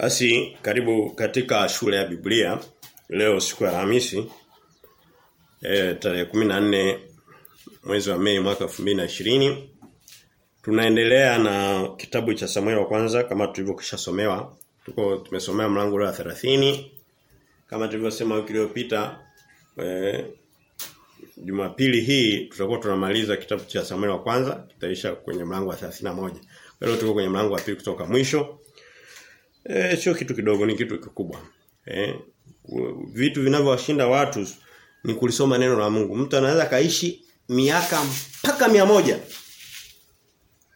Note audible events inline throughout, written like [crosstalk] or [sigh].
Basi karibu katika shule ya Biblia. Leo siku ya Alhamisi eh tarehe 14 mwezi wa Mei mwaka 2020 tunaendelea na kitabu cha Samuel wa kwanza kama tulivyokishasomewa. Tuko tumesomea mlango wa 30 kama tulivyosema wiki iliyopita eh Jumapili hii tutakuwa tunamaliza kitabu cha Samuel wa kwanza kitaisha kwenye mlango wa 31 leo tuko kwenye mlango wa pili kutoka mwisho Eh sio kitu kidogo ni kitu kikubwa. Eh vitu vinavyowashinda watu ni kulisoma neno la Mungu. Mtu anaweza kaishi miaka mpaka mia moja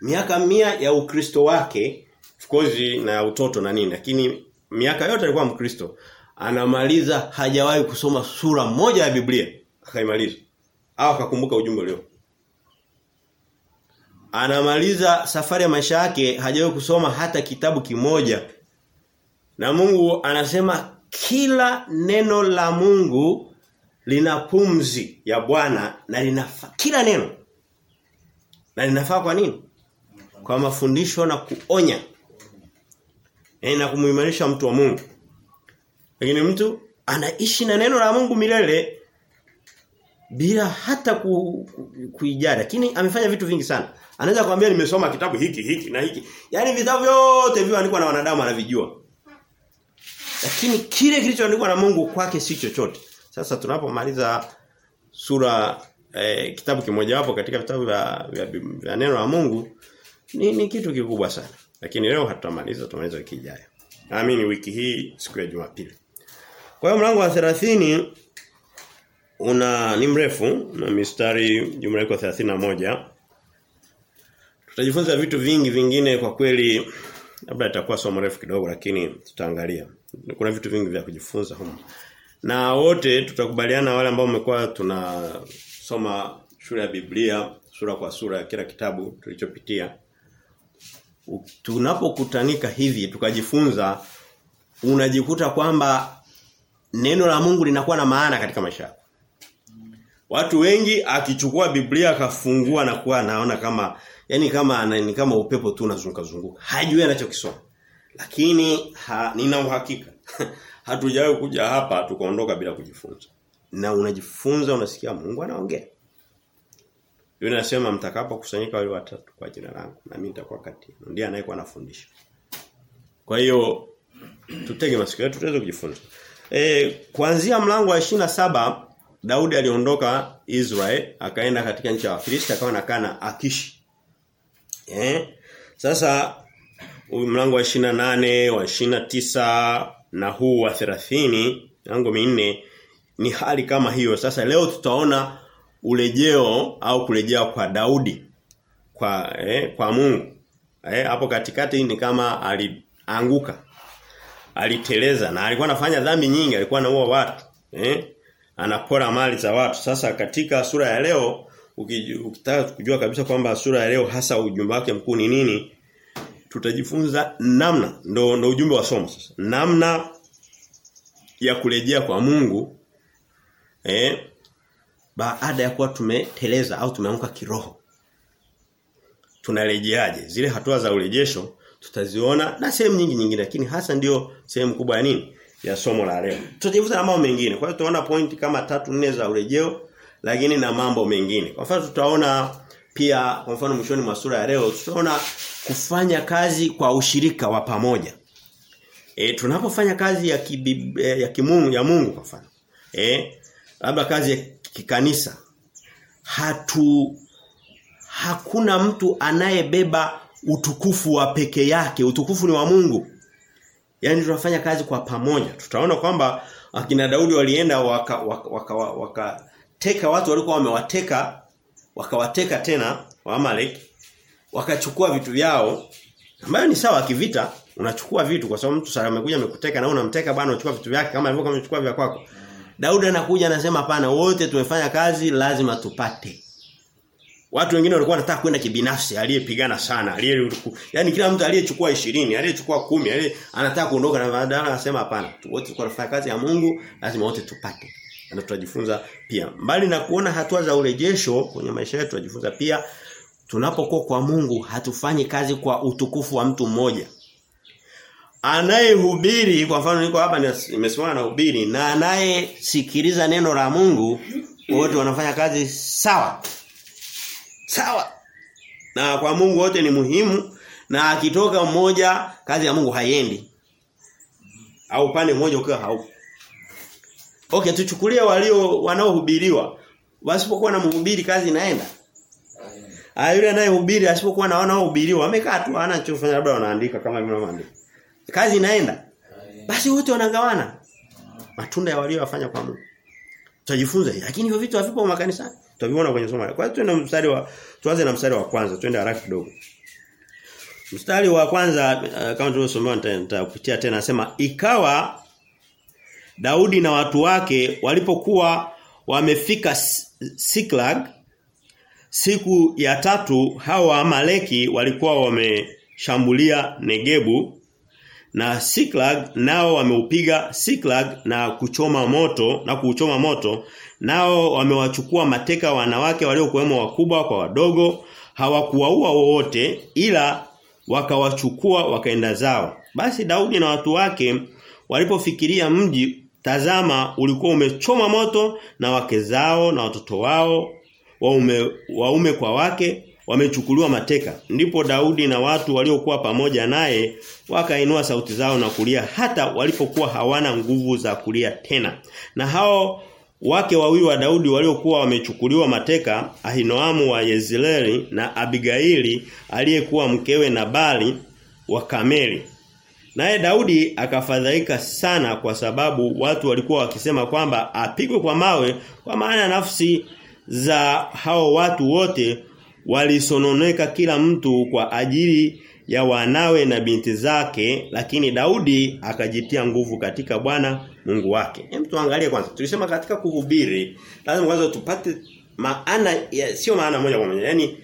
Miaka mia ya Ukristo wake of course na utoto na nini lakini miaka yote alikuwa Mkristo. Anamaliza hajawahi kusoma sura moja ya Biblia akaimaliza au akakumbuka ujumbe leo. Anamaliza safari ya maisha yake hajawahi kusoma hata kitabu kimoja na Mungu anasema kila neno la Mungu lina pumzi ya Bwana na linafaa kila neno. Na linafaa kwa nini? Kwa mafundisho na kuonya. E, na kumuimarisha mtu wa Mungu. Lakini mtu anaishi na neno la Mungu milele bila hata ku, ku, kuijali lakini amefanya vitu vingi sana. Anaweza kwambia nimesoma kitabu hiki hiki na hiki. Yaani vitabu vyote vilivyoandikwa na wanadamu anavijua. Lakini kile kilichoandikwa na Mungu kwake si chochote. Sasa tunapomaliza sura eh, kitabu kimoja wapo katika vitabu vya, vya, vya neno la Mungu ni, ni kitu kikubwa sana. Lakini leo hatutamaliza tutamaliza wiki ijayo. Naamini wiki hii siku ya Jumapili. Kwa hiyo mlango wa 30 una ni mrefu na mistari jumla iko 31. Tutajifunza vitu vingi vingine kwa kweli labda itakuwa somo refu kidogo lakini tutaangalia. Kuna vitu vingi vya kujifunza huko. Na wote tutakubaliana wale ambao mmekuwa tunasoma shule ya Biblia sura kwa sura ya kila kitabu tulichopitia. Tunapokutanika hivi tukajifunza unajikuta kwamba neno la Mungu linakuwa na maana katika maisha. Watu wengi akichukua Biblia akafungua na kuwa anaona kama yani kama ni kama upepo tu unazunguka zunguka. Hajui anachokisoma. Lakini ha, nina uhakika [laughs] hatujawahi kuja hapa tukaondoka bila kujifunza. Na unajifunza unasikia Mungu anaongea. Yule anasema mtakapo kusanyika wale watatu kwa jina langu na mimi nitakuwa kati. Ndiye anayekuwa anafundisha. Kwa hiyo tutege masikio yetu tuweze kujifunza. E, kuanzia mlango wa saba Daudi aliondoka Israel akaenda katika nchi ya Wafilisti akawa anakaa na Akishi. Eh? Sasa mlango wa 28 wa 29 na huu wa 30 milango minne ni hali kama hiyo. Sasa leo tutaona urejeo au kurejea kwa Daudi kwa eh, kwa Mungu. Eh, hapo katikati ni kama alianguka. Aliteleza na alikuwa anafanya dhambi nyingi, alikuwa anaua watu. Eh? Anapora mali za watu. Sasa katika sura ya leo ukitaka kujua kabisa kwamba sura ya leo hasa ujumbe wake mkuu ni nini, tutajifunza namna ndo ndo ujumbe wa somo sasa. Namna ya kurejea kwa Mungu eh baada ya kuwa tumeteleza au tumeanguka kiroho. Tunarejeaje? Zile hatua za urejesho tutaziona na sehemu nyingi nyingine lakini hasa ndiyo sehemu kubwa ya nini? Ya somo la leo. Tutajifunza na mambo mengine. Kwa hiyo tutaona pointi kama tatu nne za urejeo lakini na mambo mengine. Kwa mfano tutaona pia kwa mfano mwishoni mwa sura ya leo tutaona kufanya kazi kwa ushirika wa pamoja. E, tunapofanya kazi ya kibib, ya kimungu ya Mungu kwa mfano. Eh labda kazi ya kikanisa hatu hakuna mtu anayebeba utukufu wa peke yake utukufu ni wa Mungu yani tunafanya kazi kwa pamoja tutaona kwamba akina Daudi walienda waka waka, waka, waka teka watu walikuwa wamewateka wakawateka tena Waamalek wakachukua vitu vyao ambayo ni sawa kivita unachukua vitu kwa sababu mtu sasa amekuja amekuteka na unamteka bwana unachukua vitu vyake kama alivyokuwa amechukua vya kwako Daudi anakuja anasema hapana wote tumefanya kazi lazima tupate. Watu wengine walikuwa wanataka kwenda kibinafsi, aliyepigana sana, aliye yani kila mtu aliyechukua 20, aliyechukua 10, aliye anataka kuondoka na badala anasema hapana. Wote tunafanya kazi ya Mungu, lazima wote tupate. Na tutajifunza pia. Mbali na kuona hatua za urejesho kwenye maisha yetu tutajifunza pia tunapokuwa kwa Mungu hatufanyi kazi kwa utukufu wa mtu mmoja. anayehubiri kwa mfano niko hapa nimesimama na hubiri na anayesikiliza neno la Mungu wote wanafanya kazi sawa. Sawa. Na kwa Mungu wote ni muhimu na akitoka mmoja kazi ya Mungu haiendi. Au upande mmoja ukiwa haupo. Okay, tuchukulie walio wanaohubiriwa. Wasipokuwa na mhubiri kazi inaenda. Ah yule anayehubiri asipokuwa na wanaohubiriwa wamekaa tu hana chofanya labda wanaandika kama vile wanaandika. Kazi inaenda. Basi wote wanagawana matunda ya waliowafanya kwa Mungu. Tutajifunza lakini hivyo vitu havipo makanisani. Tutaviona kwenye somo. Kwa hiyo tuende mstari wa tuanze na mstari wa kwanza, twende haraka kidogo. Mstari wa kwanza uh, kama tulivyosomewa nitakupitia tena nasema ikawa Daudi na watu wake walipokuwa wamefika Siklag siku ya tatu hawa Amaleki walikuwa wameshambulia Negebu na Siklag nao wameupiga Siklag na kuchoma moto na kuuchoma moto. Nao wamewachukua mateka wanawake waliokuwemo wakubwa kwa wadogo. Hawakuwaua wowote ila wakawachukua wakaenda zao. Basi Daudi na watu wake walipofikiria mji tazama ulikuwa umechoma moto na wake zao na watoto wao waume waume kwa wake wamechukuliwa mateka. Ndipo Daudi na watu waliokuwa pamoja naye wakainua sauti zao na kulia hata walipokuwa hawana nguvu za kulia tena. Na hao wake wawili wa Daudi waliokuwa wamechukuliwa mateka Ahinoamu wa Yezreeli na Abigaili aliyekuwa mkewe Nabali wa Kameli Naye Daudi akafadhaika sana kwa sababu watu walikuwa wakisema kwamba apigwe kwa mawe kwa maana nafsi za hao watu wote walisononeka kila mtu kwa ajili ya wanawe na binti zake lakini Daudi akajitia nguvu katika Bwana Mungu wake. Hem tuangalie kwanza. Tulisema katika kuhubiri lazima kwanza tupate maana ya, sio maana moja kwa moja. Yaani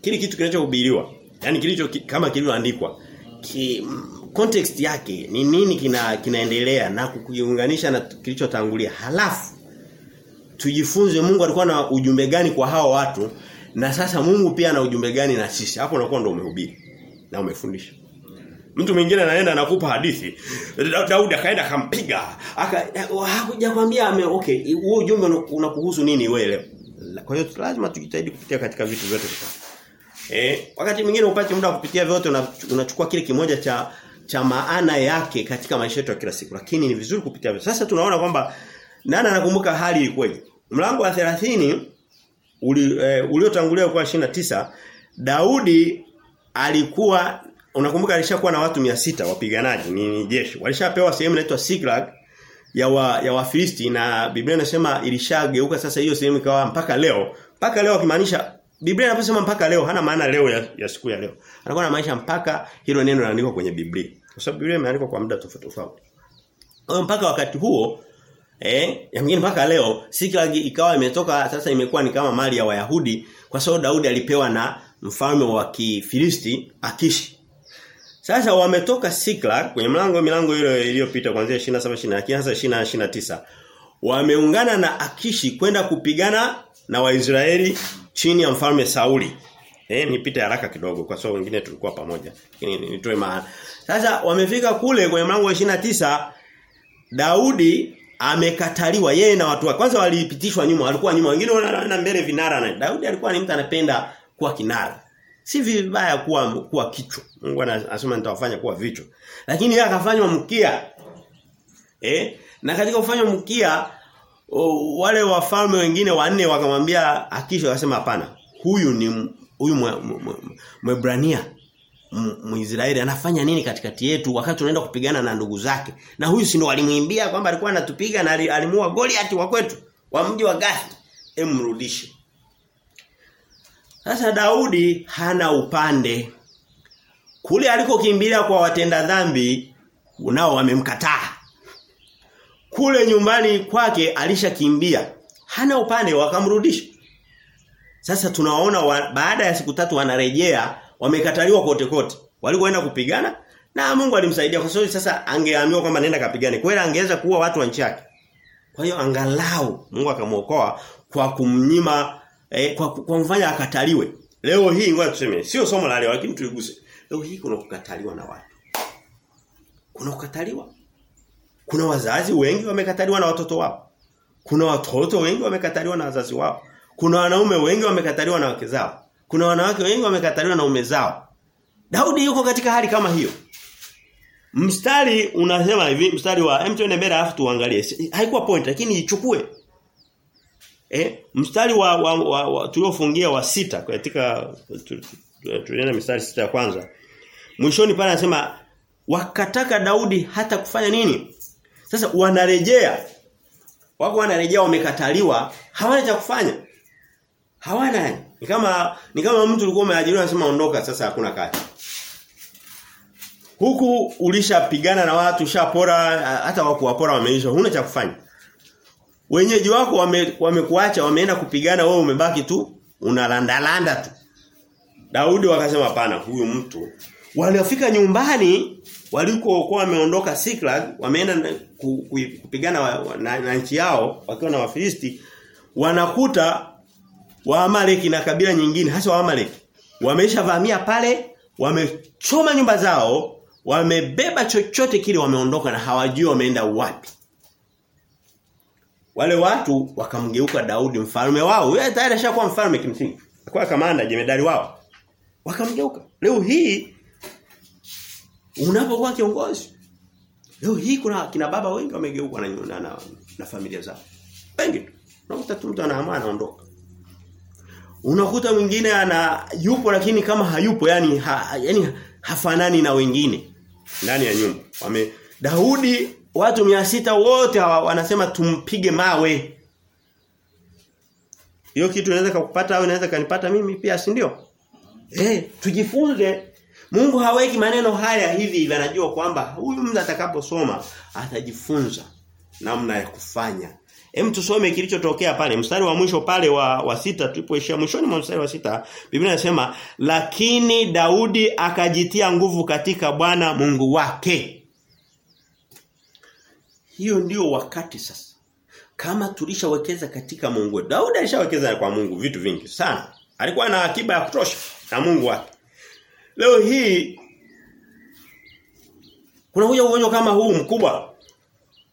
kile kitu kinachohubiriwa, yani kilicho kama kilivyoandikwa ki, context yake ni nini kina kinaendelea na kukiunganisha na kilichotangulia. Halafu tujifunze Mungu alikuwa na ujumbe gani kwa hao watu na sasa Mungu pia ana ujumbe gani na sisi. Hapo unakuwa ndo umehubiri na umefundisha. Mtu mwingine anaenda anakupa hadithi. Daudi akaenda akampiga. Aka hakuja kwambia ame okay, huo ujumbe unakuhusu nini wewe leo? Kwa hiyo lazima tujitahidi kupitia katika vitu vyote vitatu. Eh, wakati mwingine upate muda wa kupitia vyote unachukua kile kimoja cha cha maana yake katika maisha yetu ya kila siku. Lakini ni vizuri kupitia hivyo. Sasa tunaona kwamba nani anakumbuka hali ilikuwaje? Mlango wa 30 uli, eh, uliotangulia kwa 29 Daudi alikuwa unakumbuka alishakuwa na watu 600 wapiganaji ni, ni jeshi. Walishapewa sehemu inaitwa Siklag ya wa, ya Wafilisti na Biblia inasema ilishageuka sasa hiyo sehemu ikawa mpaka leo. Mpaka leo akimaanisha Biblia inaposema mpaka leo hana maana leo ya, ya siku ya leo. Anakuwa na maisha mpaka hilo neno linaandikwa kwenye Biblia. Kwa sababu Biblia imeandikwa kwa muda tofauti tofauti. Kwa Mpaka wakati huo eh yamkini mpaka leo Siklag ikawa imetoka sasa imekuwa ni kama mali ya Wayahudi kwa sababu Daudi alipewa na mfalme wa Kifilisti Akishi. Sasa wametoka Siklag kwenye mlango milango ile iliyopita kuanzia 27 29 hasa 20 29. Wameungana na Akishi kwenda kupigana na Waisraeli chini ya mfalme Sauli. Eh nipite haraka kidogo kwa sababu wengine tulikuwa pamoja. Lakini nitoe maana. Sasa wamefika kule kwenye mlango wa 29 Daudi amekataliwa yeye na watu wake. Kwanza walipitishwa nyuma, walikuwa nyuma. Wengine wanaenda mbele vinara na Daudi alikuwa ni mtu anapenda kuwa kinara. Si vibaya kuwa kuwa kichwa. Mungu anasema nitawafanya kuwa vichwa. Lakini yeye akafanywa mkia. Eh? Na katika kufanywa mkia wale wafalme wengine wanne wakamwambia Akisha akasema hapana. Huyu ni huyu Mwebrania Mwisraeli anafanya nini katikati yetu wakati tunaenda kupigana na ndugu zake. Na huyu si ndo alimwimbia kwamba alikuwa anatupiga na alimuua Goliath wa kwetu wa mji wa Gath. Emrudishe. Sasa Daudi hana upande. Kule alikokimbilia kwa watenda dhambi nao wamemkataa. Kule nyumbani kwake alishakimbia. Hana upande wakamrudisha. Sasa tunawaona wa, baada ya siku tatu wanarejea wamekataliwa kote kote. Walikoenda kupigana na Mungu alimsaidia kwa sababu sasa angeambiwa kwamba nenda kapigane. Kweli angeweza kuua watu wa nchi yake. Kwa hiyo angalau Mungu akamuokoa kwa kumnyima eh, kwa, kwa mfanya akataliwe. Leo hii ngoja tuseme sio somo la leo lakini tuliguse. Leo hii kuna kukataliwa na watu. kuna kukataliwa. Kuna wazazi wengi wamekataliwa na watoto wao. Kuna watoto wengi wamekataliwa na wazazi wao. Kuna wanaume wengi wamekataliwa na wake zao. Kuna wanawake wengi wamekataliwa na ume zao. Daudi yuko katika hali kama hiyo. Mstari unasema hivi, mstari wa hem tuende mbele afu tuangalie. Haikuwa point lakini ichukue. Eh, mstari wa, wa, wa, wa tuliofungia wa sita katika tuliona mstari sita ya kwanza. Mwishoni pale anasema wakataka Daudi hata kufanya nini? Sasa wanarejea. Wako wanarejea wamekataliwa, hawana cha kufanya. Hawana. Ni kama ni kama mtu ulikuwa umeajiriwa anasema ondoka sasa hakuna kazi. Huku ulishapigana na watu, ushapora hata wakuwapora wameisha, huna cha kufanya. Wenyeji wako wamekuacha, wame wameenda kupigana wewe umebaki tu unalandalanda tu. Daudi wakasema hapana huyu mtu waliofika nyumbani walikokuwa wameondoka Siklag wameenda kupigana wa, wa, na, na nchi yao wakiwa na Wafilisti wanakuta Waamaleki na kabila nyingine hasa Waamaleki. Wameshavamia pale wamechoma nyumba zao wamebeba chochote kile wameondoka na hawajui wameenda wapi. Wale watu wakamgeuka Daudi mfalme wao. Yeye tayari ashakuwa mfalme kimsingi. Akawa kamanda jemedari wao. Wakamgeuka. Leo hii unapokuwa kiongozi leo hii kuna kina baba wengi wamegeuka na, na, na, familia zao. Wengi unakuta tu mtu anaamua anaondoka. Unakuta mwingine ana yupo lakini kama hayupo yani ha, yani hafanani na wengine ndani ya nyumba. Wame Daudi watu mia sita wote wanasema tumpige mawe. Hiyo kitu inaweza kukupata au inaweza kanipata mimi pia si ndio? Eh tujifunze Mungu haweki maneno haya hivi hivi anajua kwamba huyu mtu atakaposoma atajifunza namna ya kufanya. Hem tusome kilichotokea pale mstari wa mwisho pale wa wa sita tulipoishia mwishoni mwa mstari wa sita Biblia inasema lakini Daudi akajitia nguvu katika Bwana Mungu wake. Hiyo ndio wakati sasa. Kama tulishawekeza katika Mungu. Daudi alishawekeza kwa Mungu vitu vingi sana. Alikuwa na akiba ya kutosha na Mungu wake. Leo hii kuna huyo ugonjwa kama huu mkubwa.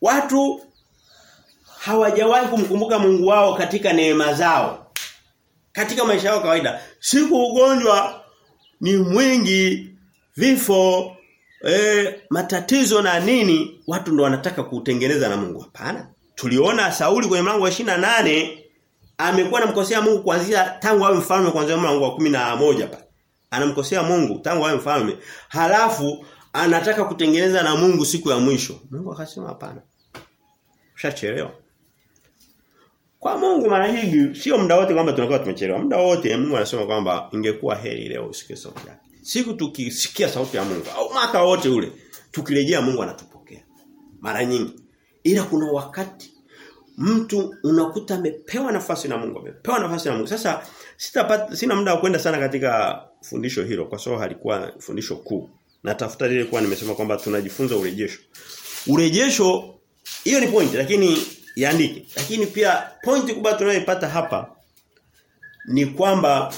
Watu hawajawahi kumkumbuka Mungu wao katika neema zao. Katika maisha yao kawaida. Siku ugonjwa ni mwingi, vifo, e, matatizo na nini, watu ndo wanataka kutengeneza na Mungu. Hapana. Tuliona Sauli kwenye mlango wa nane amekuwa namkosea Mungu kuanzia tangu awe mfalme kuanzia mlango wa kumi na moja pale anamkosea Mungu tangu awe mfalme. Halafu anataka kutengeneza na Mungu siku ya mwisho. Mungu akasema hapana. Ushachelewa. Kwa Mungu mara nyingi sio muda wote kwamba tunakuwa tumechelewa. Muda wote Mungu anasema kwamba ingekuwa heri leo usikie sauti yake. Siku tukisikia sauti ya Mungu au mwaka wote ule tukirejea Mungu anatupokea. Mara nyingi. Ila kuna wakati mtu unakuta amepewa nafasi na Mungu, amepewa nafasi na Mungu. Sasa sitapata sina muda wa kwenda sana katika fundisho hilo kwa sababu halikuwa fundisho kuu. Natafuta lile kwa nimesema kwamba tunajifunza urejesho. Urejesho hiyo ni point lakini yaandike. Lakini pia point kubwa tunayoipata hapa ni kwamba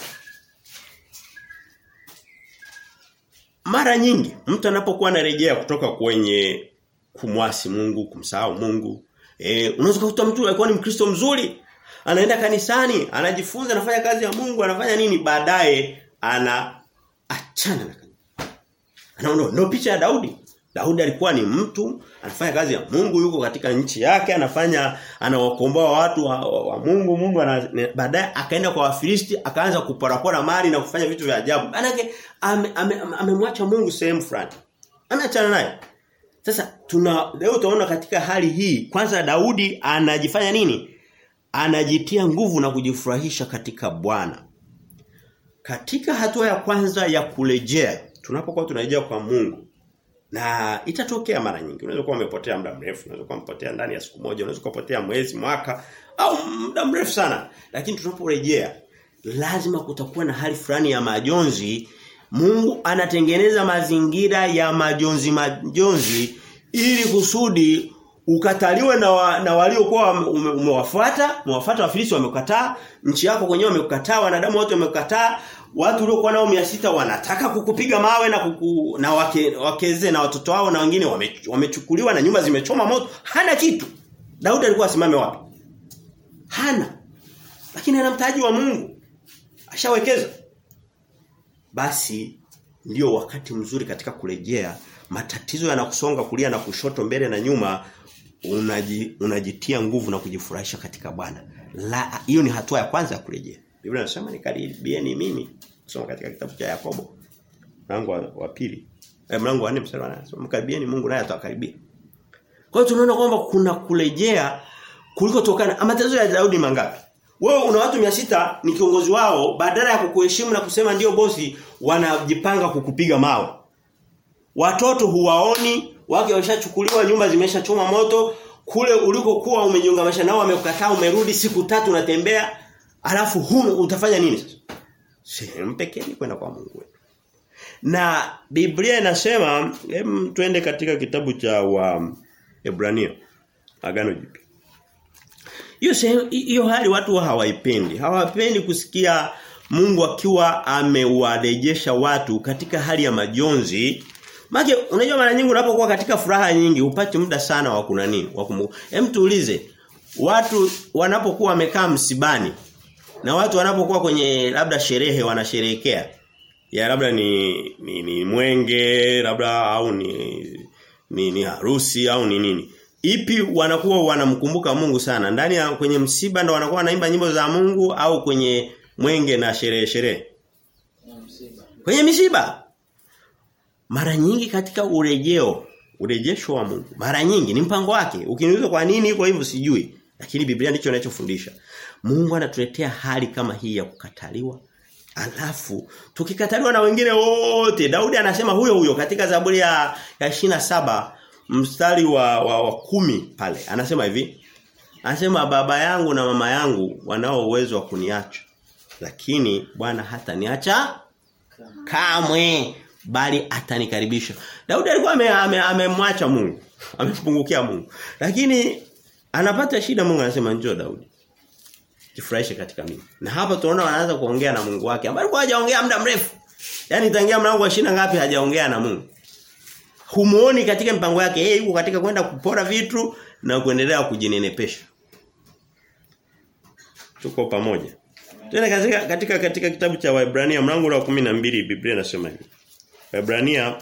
mara nyingi mtu anapokuwa anarejea kutoka kwenye kumwasi Mungu, kumsahau Mungu, eh unaweza kukuta mtu alikuwa ni Mkristo mzuri, anaenda kanisani, anajifunza, anafanya kazi ya Mungu, anafanya nini baadaye ana achana na kanisa. Anaona ndio picha ya Daudi. Daudi alikuwa ni mtu anafanya kazi ya Mungu yuko katika nchi yake anafanya anawakomboa watu wa, wa, Mungu Mungu baadaye akaenda kwa Wafilisti akaanza kuparapora mali na kufanya vitu vya ajabu. Manake amemwacha ame, ame, Mungu sehemu fulani. Ameachana naye. Sasa tuna leo utaona katika hali hii kwanza Daudi anajifanya nini? Anajitia nguvu na kujifurahisha katika Bwana. Katika hatua ya kwanza ya kurejea, tunapokuwa tunarejea kwa Mungu. Na itatokea mara nyingi. Unaweza kuwa umepotea muda mrefu, unaweza kuwa umepotea ndani ya siku moja, unaweza kupotea mwezi, mwaka au muda mrefu sana. Lakini tunaporejea lazima kutakuwa na hali fulani ya majonzi. Mungu anatengeneza mazingira ya majonzi majonzi ili kusudi ukataliwe na, wa, na waliokuwa umewafuata, umewafuata wafilisi wamekataa, nchi yako kwenyewe wamekataa, wanadamu wote wamekataa, watu uliokuwa nao 600 wanataka kukupiga mawe na kuku, na wake, wakeze na watoto wao na wengine wame, wamechukuliwa na nyumba zimechoma moto. Hana kitu. Daudi alikuwa asimame wapi? Hana. Lakini ana mtaji wa Mungu. Ashawekeza. Basi ndio wakati mzuri katika kurejea. Matatizo yanakusonga kulia na kushoto mbele na nyuma. Unaji, unajitia nguvu na kujifurahisha katika Bwana. La hiyo ni hatua ya kwanza ya kurejea Biblia inasema nikaribieni mimi. Soma katika kitabu cha Yakobo. Mlango wa, pili. Eh, mlango wa 4 mstari wa 8 mkaribieni Mungu naye atawakaribia. Kwa hiyo tunaona kwamba kuna kurejea kuliko tokana. Matatizo ya Daudi mangapi? Wewe una watu 600 ni kiongozi wao badala ya kukuheshimu na kusema ndio bosi wanajipanga kukupiga mawe. Watoto huwaoni, wake washachukuliwa, nyumba zimeshachoma moto, kule ulikokuwa umejiunganisha nao wamekukataa umerudi siku tatu unatembea, alafu huyo utafanya nini sasa? Sehemu pekee ni kwenda kwa Mungu wetu. Na Biblia inasema, hem twende katika kitabu cha wa Hebrewia Agano Jipya. Hiyo hiyo hali watu wa hawaipendi. Hawapendi kusikia Mungu akiwa amewarejesha watu katika hali ya majonzi. Maana unajua mara nyingi unapokuwa katika furaha nyingi upati muda sana wa kuna nini? Wa. Hem tuulize. Watu wanapokuwa wamekaa msibani na watu wanapokuwa kwenye labda sherehe wanasherehekea. Ya labda ni ni, ni mwenge labda au ni ni, ni harusi au ni nini. Ipi wanakuwa wanamkumbuka Mungu sana? Ndani ya kwenye msiba ndo wanakuwa wanaimba nyimbo za Mungu au kwenye mwenge na sherehe sherehe? Kwenye misiba mara nyingi katika urejeo urejesho wa Mungu. Mara nyingi ni mpango wake. Ukiniuliza kwa nini iko hivyo sijui lakini Biblia ndicho inachofundisha Mungu anatuletea hali kama hii ya kukataliwa. Alafu tukikataliwa na wengine wote Daudi anasema huyo huyo katika Zaburi ya, ya saba mstari wa, wa, wa kumi pale anasema hivi anasema baba yangu na mama yangu wanao uwezo wa kuniacha lakini Bwana hata niacha kamwe bali atanikaribisha. Daudi alikuwa amemwacha ame, ame Mungu amempungukia Mungu. Lakini anapata shida Mungu anasema njoo Daudi. Jifurahishe katika mimi. Na hapa tunaona wanaanza kuongea na Mungu wake ambaye alikuwa hajaongea muda mrefu. Yaani tangia mlango wa shina ngapi hajaongea na Mungu? Humuoni katika mpango yake. Yeye yuko katika kwenda kupora vitu na kuendelea kujinenepesha. Tuko pamoja. Tena katika katika katika kitabu cha Waebrania mlango wa 12 Biblia inasema hivi. Waebrania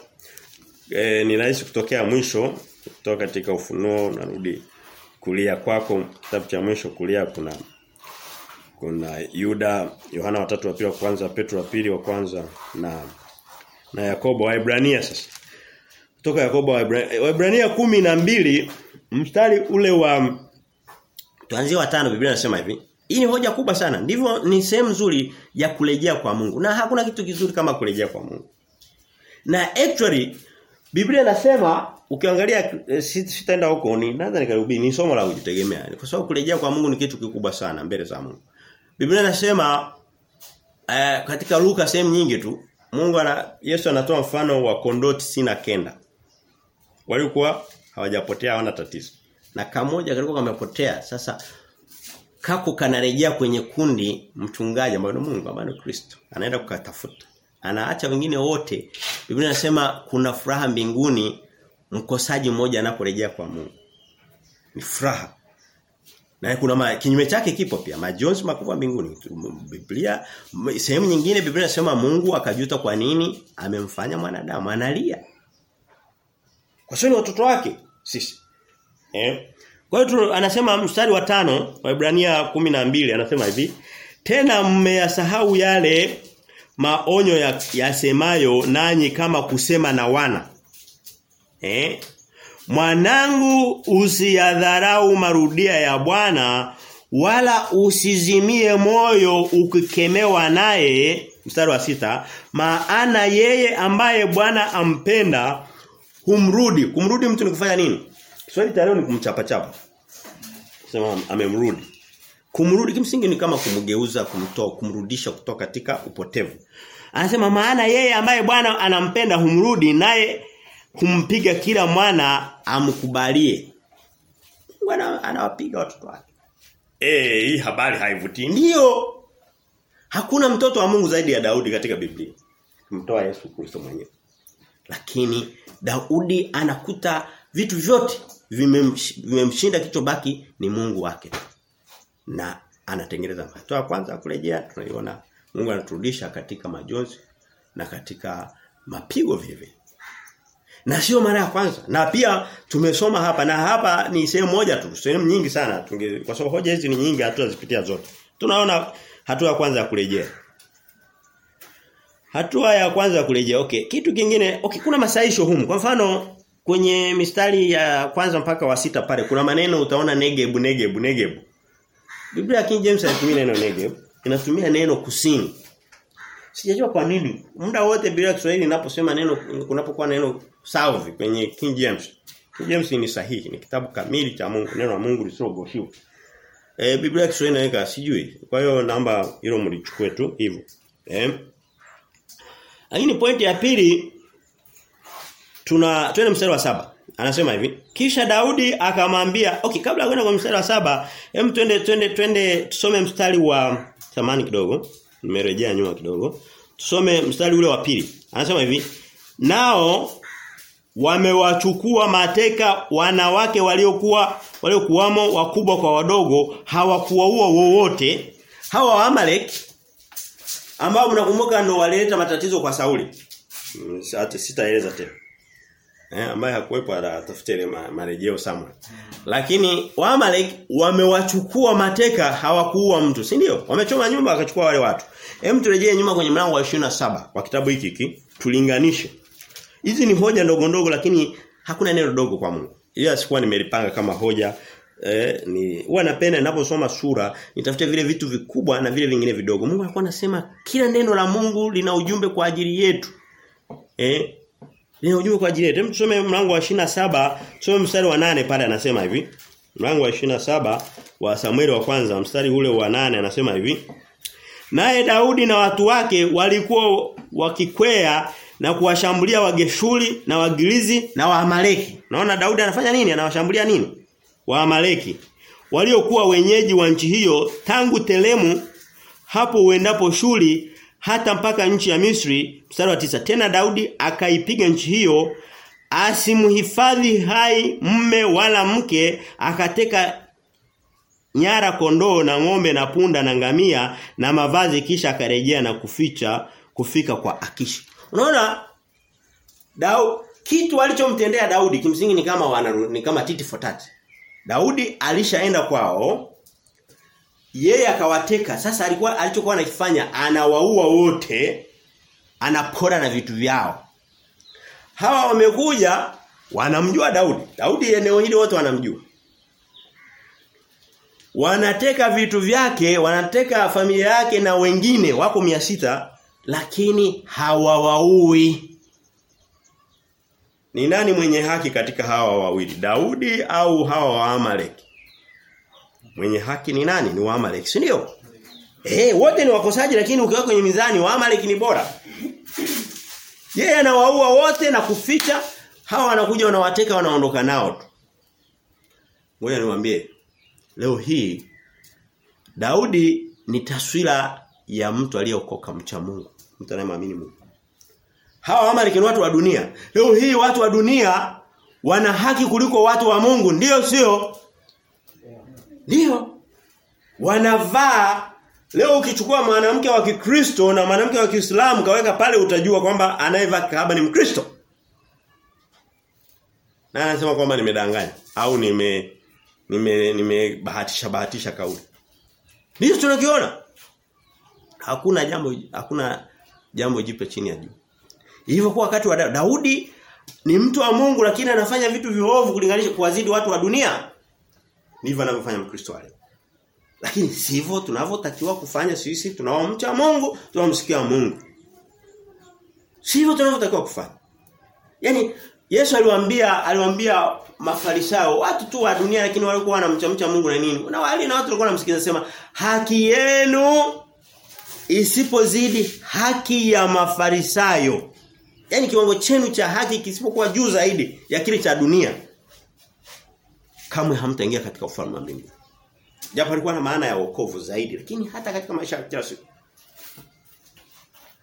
e, ni rahisi kutokea mwisho kutoka katika ufunuo narudi kulia kwako. Kitabu cha mwisho kulia kuna kuna Yuda Yohana watatu wa pili wa kwanza Petro wa pili wa kwanza na na Yakobo Waebrania sasa. Kutoka Yakobo Waebrania kumi na mbili mstari ule wa tuanzie wa tano Biblia inasema hivi. Hii ni hoja kubwa sana. Ndivyo ni sehemu nzuri ya kurejea kwa Mungu. Na hakuna kitu kizuri kama kurejea kwa Mungu. Na actually Biblia inasema ukiangalia eh, sitaenda huko ni nadhani nikarubi ni somo la kujitegemea. Kwa sababu kurejea kwa Mungu ni kitu kikubwa sana mbele za Mungu. Biblia inasema eh, katika Luka sehemu nyingi tu Mungu ana Yesu anatoa mfano wa kondoo sina kenda. Walikuwa hawajapotea hawana tatizo. Na kamoja kalikuwa kamepotea. Sasa kako kanarejea kwenye kundi mchungaji ambaye ni Mungu ambaye ni Kristo. Anaenda kukatafuta. Anaacha wengine wote. Biblia inasema kuna furaha mbinguni mkosaji mmoja anaporejea kwa Mungu. Ni furaha. Na kuna ma, kinyume chake kipo pia. Majonzi makubwa mbinguni. Biblia sehemu nyingine Biblia inasema Mungu akajuta kwa nini amemfanya mwanadamu. Analia. Kwa sababu watoto wake sisi. Eh? Kwa hiyo anasema mstari wa tano wa Ibrania 12 anasema hivi tena mmeyasahau yale maonyo ya yasemayo nanyi kama kusema na wana eh? Mwanangu usiyadharau marudia ya Bwana wala usizimie moyo ukikemewa naye mstari wa sita maana yeye ambaye Bwana ampenda humrudi. Kumrudi mtu ni kufanya nini? Kiswahili tayari ni kumchapa chapa sema amemrudi. Kumrudi kimsingi ni kama kumgeuza kumtoa kumrudisha kutoka katika upotevu. Anasema maana yeye ambaye Bwana anampenda humrudi naye kumpiga kila mwana amkubalie Mungu anawapiga watoto wake eh hii habari haivutii ndio Hakuna mtoto wa Mungu zaidi ya Daudi katika Biblia. Mtoa Yesu Kristo mwenyewe. Lakini Daudi anakuta vitu vyote vimemshinda kichobaki ni Mungu wake. Na anatengeneza hatua kwanza kurejea tunaiona Mungu anaturudisha katika majonzi na katika mapigo vile vile. Na sio mara ya kwanza. Na pia tumesoma hapa na hapa ni sehemu moja tu, sehemu nyingi sana. Tunge, kwa sababu hoja hizi ni nyingi hatutazipitia zote. Tunaona hatua ya kwanza ya kurejea. Hatua ya kwanza ya kurejea. Okay, kitu kingine, okay kuna masaisho humu. Kwa mfano kwenye mistari ya kwanza mpaka wa sita pale kuna maneno utaona negebu negebu negebu. Biblia King James haitumii neno negebu, inatumia neno kusini. Sijajua kwa nini. Muda wote Biblia Kiswahili inaposema neno kunapokuwa neno south kwenye King James. King James ni sahihi, ni kitabu kamili cha Mungu, neno la Mungu lisiloghoshiwa. Eh Biblia Kiswahili inaweka sijui. Kwa hiyo namba hilo mlichukue tu hivyo. Eh. Lakini pointi ya pili tuna twende mstari wa saba Anasema hivi, kisha Daudi akamwambia, okay kabla ya kwenda kwa mstari wa saba hem twende twende twende tusome mstari wa thamani kidogo. Nimerejea nyuma kidogo. Tusome mstari ule wa pili. Anasema hivi, nao wamewachukua mateka wanawake waliokuwa waliokuwamo wakubwa kwa wadogo hawakuwaua wowote hawa wa Amalek ambao mnakumbuka ndio walileta matatizo kwa Sauli. Sasa sitaeleza tena. Eh ambaye hakuwepo atafutele marejeo Samuel. Lakini Waamalek wamewachukua mateka hawakuua mtu, si ndio? Wamechoma nyumba wakachukua wale watu. Hem turejee nyuma kwenye mlango wa 27 wa kitabu hiki hiki, tulinganishe. Hizi ni hoja ndogo ndogo lakini hakuna neno dogo kwa Mungu. Ila sikuwa nimelipanga kama hoja eh ni huwa napenda ninaposoma sura nitafute vile vitu vikubwa na vile vingine vidogo. Mungu alikuwa anasema kila neno la Mungu lina ujumbe kwa ajili yetu. Eh lina ujumbe kwa ajili yetu. Hem tusome mlango wa 27, tusome mstari wa nane pale anasema hivi. Mlango wa 27 wa Samueli wa kwanza mstari ule wa nane anasema hivi. Naye Daudi na watu wake walikuwa wakikwea na kuwashambulia wageshuli na Wagilizi na Waamaleki. Naona Daudi anafanya nini? Anawashambulia nini? Waamaleki. Waliokuwa wenyeji wa nchi hiyo tangu Telemu hapo uendapo shuli hata mpaka nchi ya Misri mstari wa tisa tena Daudi akaipiga nchi hiyo asimhifadhi hai mme wala mke akateka nyara kondoo na ng'ombe na punda na ngamia na mavazi kisha akarejea na kuficha kufika kwa Akishi. Unaona Dau kitu alichomtendea Daudi kimsingi ni kama wana, ni kama titi for tat. Daudi alishaenda kwao yeye akawateka. Sasa alikuwa alichokuwa anakifanya anawaua wote, anapora na vitu vyao. Hawa wamekuja wanamjua Daudi. Daudi eneo hili wote wanamjua. Wanateka vitu vyake, wanateka familia yake na wengine wako sita lakini hawawaui. Ni nani mwenye haki katika hawa wawili? Daudi au hawa wa Amalek? Mwenye haki ni nani? Ni wa Amalek, si ndio? Eh, wote ni wakosaji lakini ukiwa kwenye mizani wa Amalek ni bora. Yeye anawaua wote na kuficha, hawa wanakuja wanawateka wanaondoka nao tu. Ngoja niwaambie. Leo hii Daudi ni taswira ya mtu aliyeokoka mcha Mungu, mtu anayemwamini Mungu. Hawa Amalek ni watu wa dunia. Leo hii watu wa dunia wana haki kuliko watu wa Mungu, ndio sio? Ndio. Wanavaa leo ukichukua mwanamke wa Kikristo na mwanamke wa Kiislamu kaweka pale utajua kwamba anayevaa kahaba ni Mkristo. Na anasema kwamba nimedanganya au nime nime nimebahatisha bahatisha kauli. Ndio tunakiona. Hakuna jambo hakuna jambo jipe chini ya juu. Hivyo kwa wakati wa Daudi ni mtu wa Mungu lakini anafanya vitu viovu kulinganisha kuwazidi watu wa dunia. Ndivyo anavyofanya Mkristo wale. Lakini sivyo tunavyotakiwa kufanya sisi tunaomcha Mungu, tunamsikia Mungu. Sivyo tunavyotakiwa kufanya. Yaani Yesu aliwaambia aliwaambia mafarisayo watu tu wa dunia lakini walikuwa wanamchamcha Mungu na nini. Na wale na watu walikuwa wanamsikiza sema haki yenu isipozidi haki ya mafarisayo. Yaani kiwango chenu cha haki kisipokuwa juu zaidi ya kile cha dunia kamwe hamtaingia katika ufalme wa mbinguni. Japo alikuwa na maana ya wokovu zaidi lakini hata katika maisha ya siku.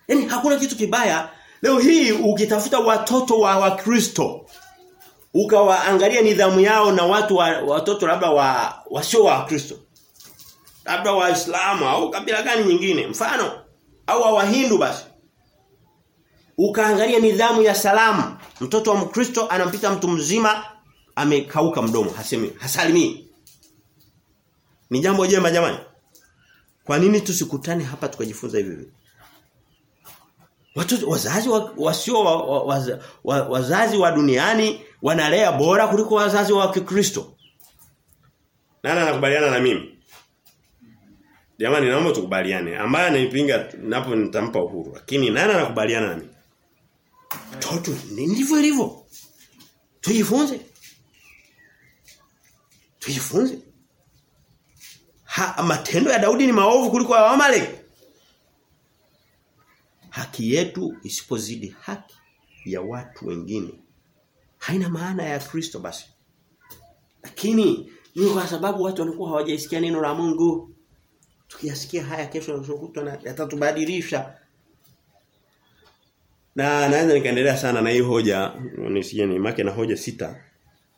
Yaani hakuna kitu kibaya. Leo hii ukitafuta watoto wa Wakristo ukawaangalia nidhamu yao na watu wa, watoto labda wa wasio wa Kristo. Labda Waislamu au kabila gani nyingine, mfano au wa Wahindu basi. Ukaangalia nidhamu ya salamu. Mtoto wa Mkristo anampita mtu mzima amekauka mdomo, hasemi, hasalimii. Ni jambo jema jamani. Kwa nini tusikutane hapa tukajifunza hivi hivi? Watoto wazazi wa, wasio wa, wa, wa, wa, wazazi wa duniani wanalea bora kuliko wazazi wa Kikristo. Nani anakubaliana na mimi? Jamani naomba tukubaliane. Ambaye ananipinga napo nitampa uhuru. Lakini nani anakubaliana nami? Toto ndivyo ilivyo. Tujifunze. Tujifunze. Ha, matendo ya Daudi ni maovu kuliko ya Amalek. Haki yetu isipozidi haki ya watu wengine haina maana ya Kristo basi. Lakini ni kwa sababu watu wanakuwa hawajaisikia neno la Mungu. Tukiyasikia haya kesho na yatatubadilisha. Na naweza nikaendelea sana na hii hoja nisije ni make na hoja sita.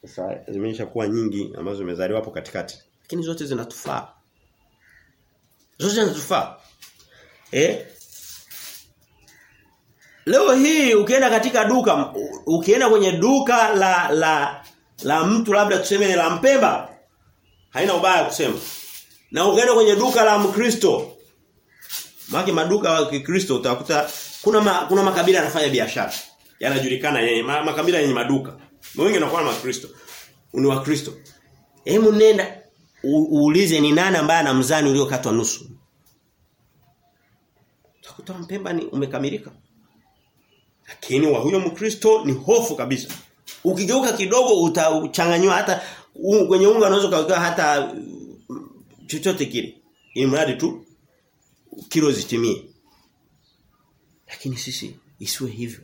Sasa zimeisha kuwa nyingi ambazo zimezaliwa hapo katikati. Lakini zote zinatufaa. Zote zinatufaa. Eh? Leo hii ukienda katika duka, ukienda kwenye duka la la la mtu labda tuseme la Mpemba, haina ubaya kusema. Na ukaenda kwenye duka la Mkristo, maki maduka ya Kikristo utakuta kuna ma, kuna makabila yanafanya biashara. Yanajulikana yeye, ma, makabila yenye maduka. Wengi wanakuwa na Wakristo. Ni Wakristo. Hebu nenda uulize ni nani ambaye ana mzani uliokatwa nusu. Utakuta Mpemba ni umekamilika. Lakini wa huyo Mkristo ni hofu kabisa. Ukigeuka kidogo utachanganywa hata kwenye unga unaweza kaweka hata chochote kile. Ili mradi tu kilo zitimie. Lakini sisi isiwe hivyo.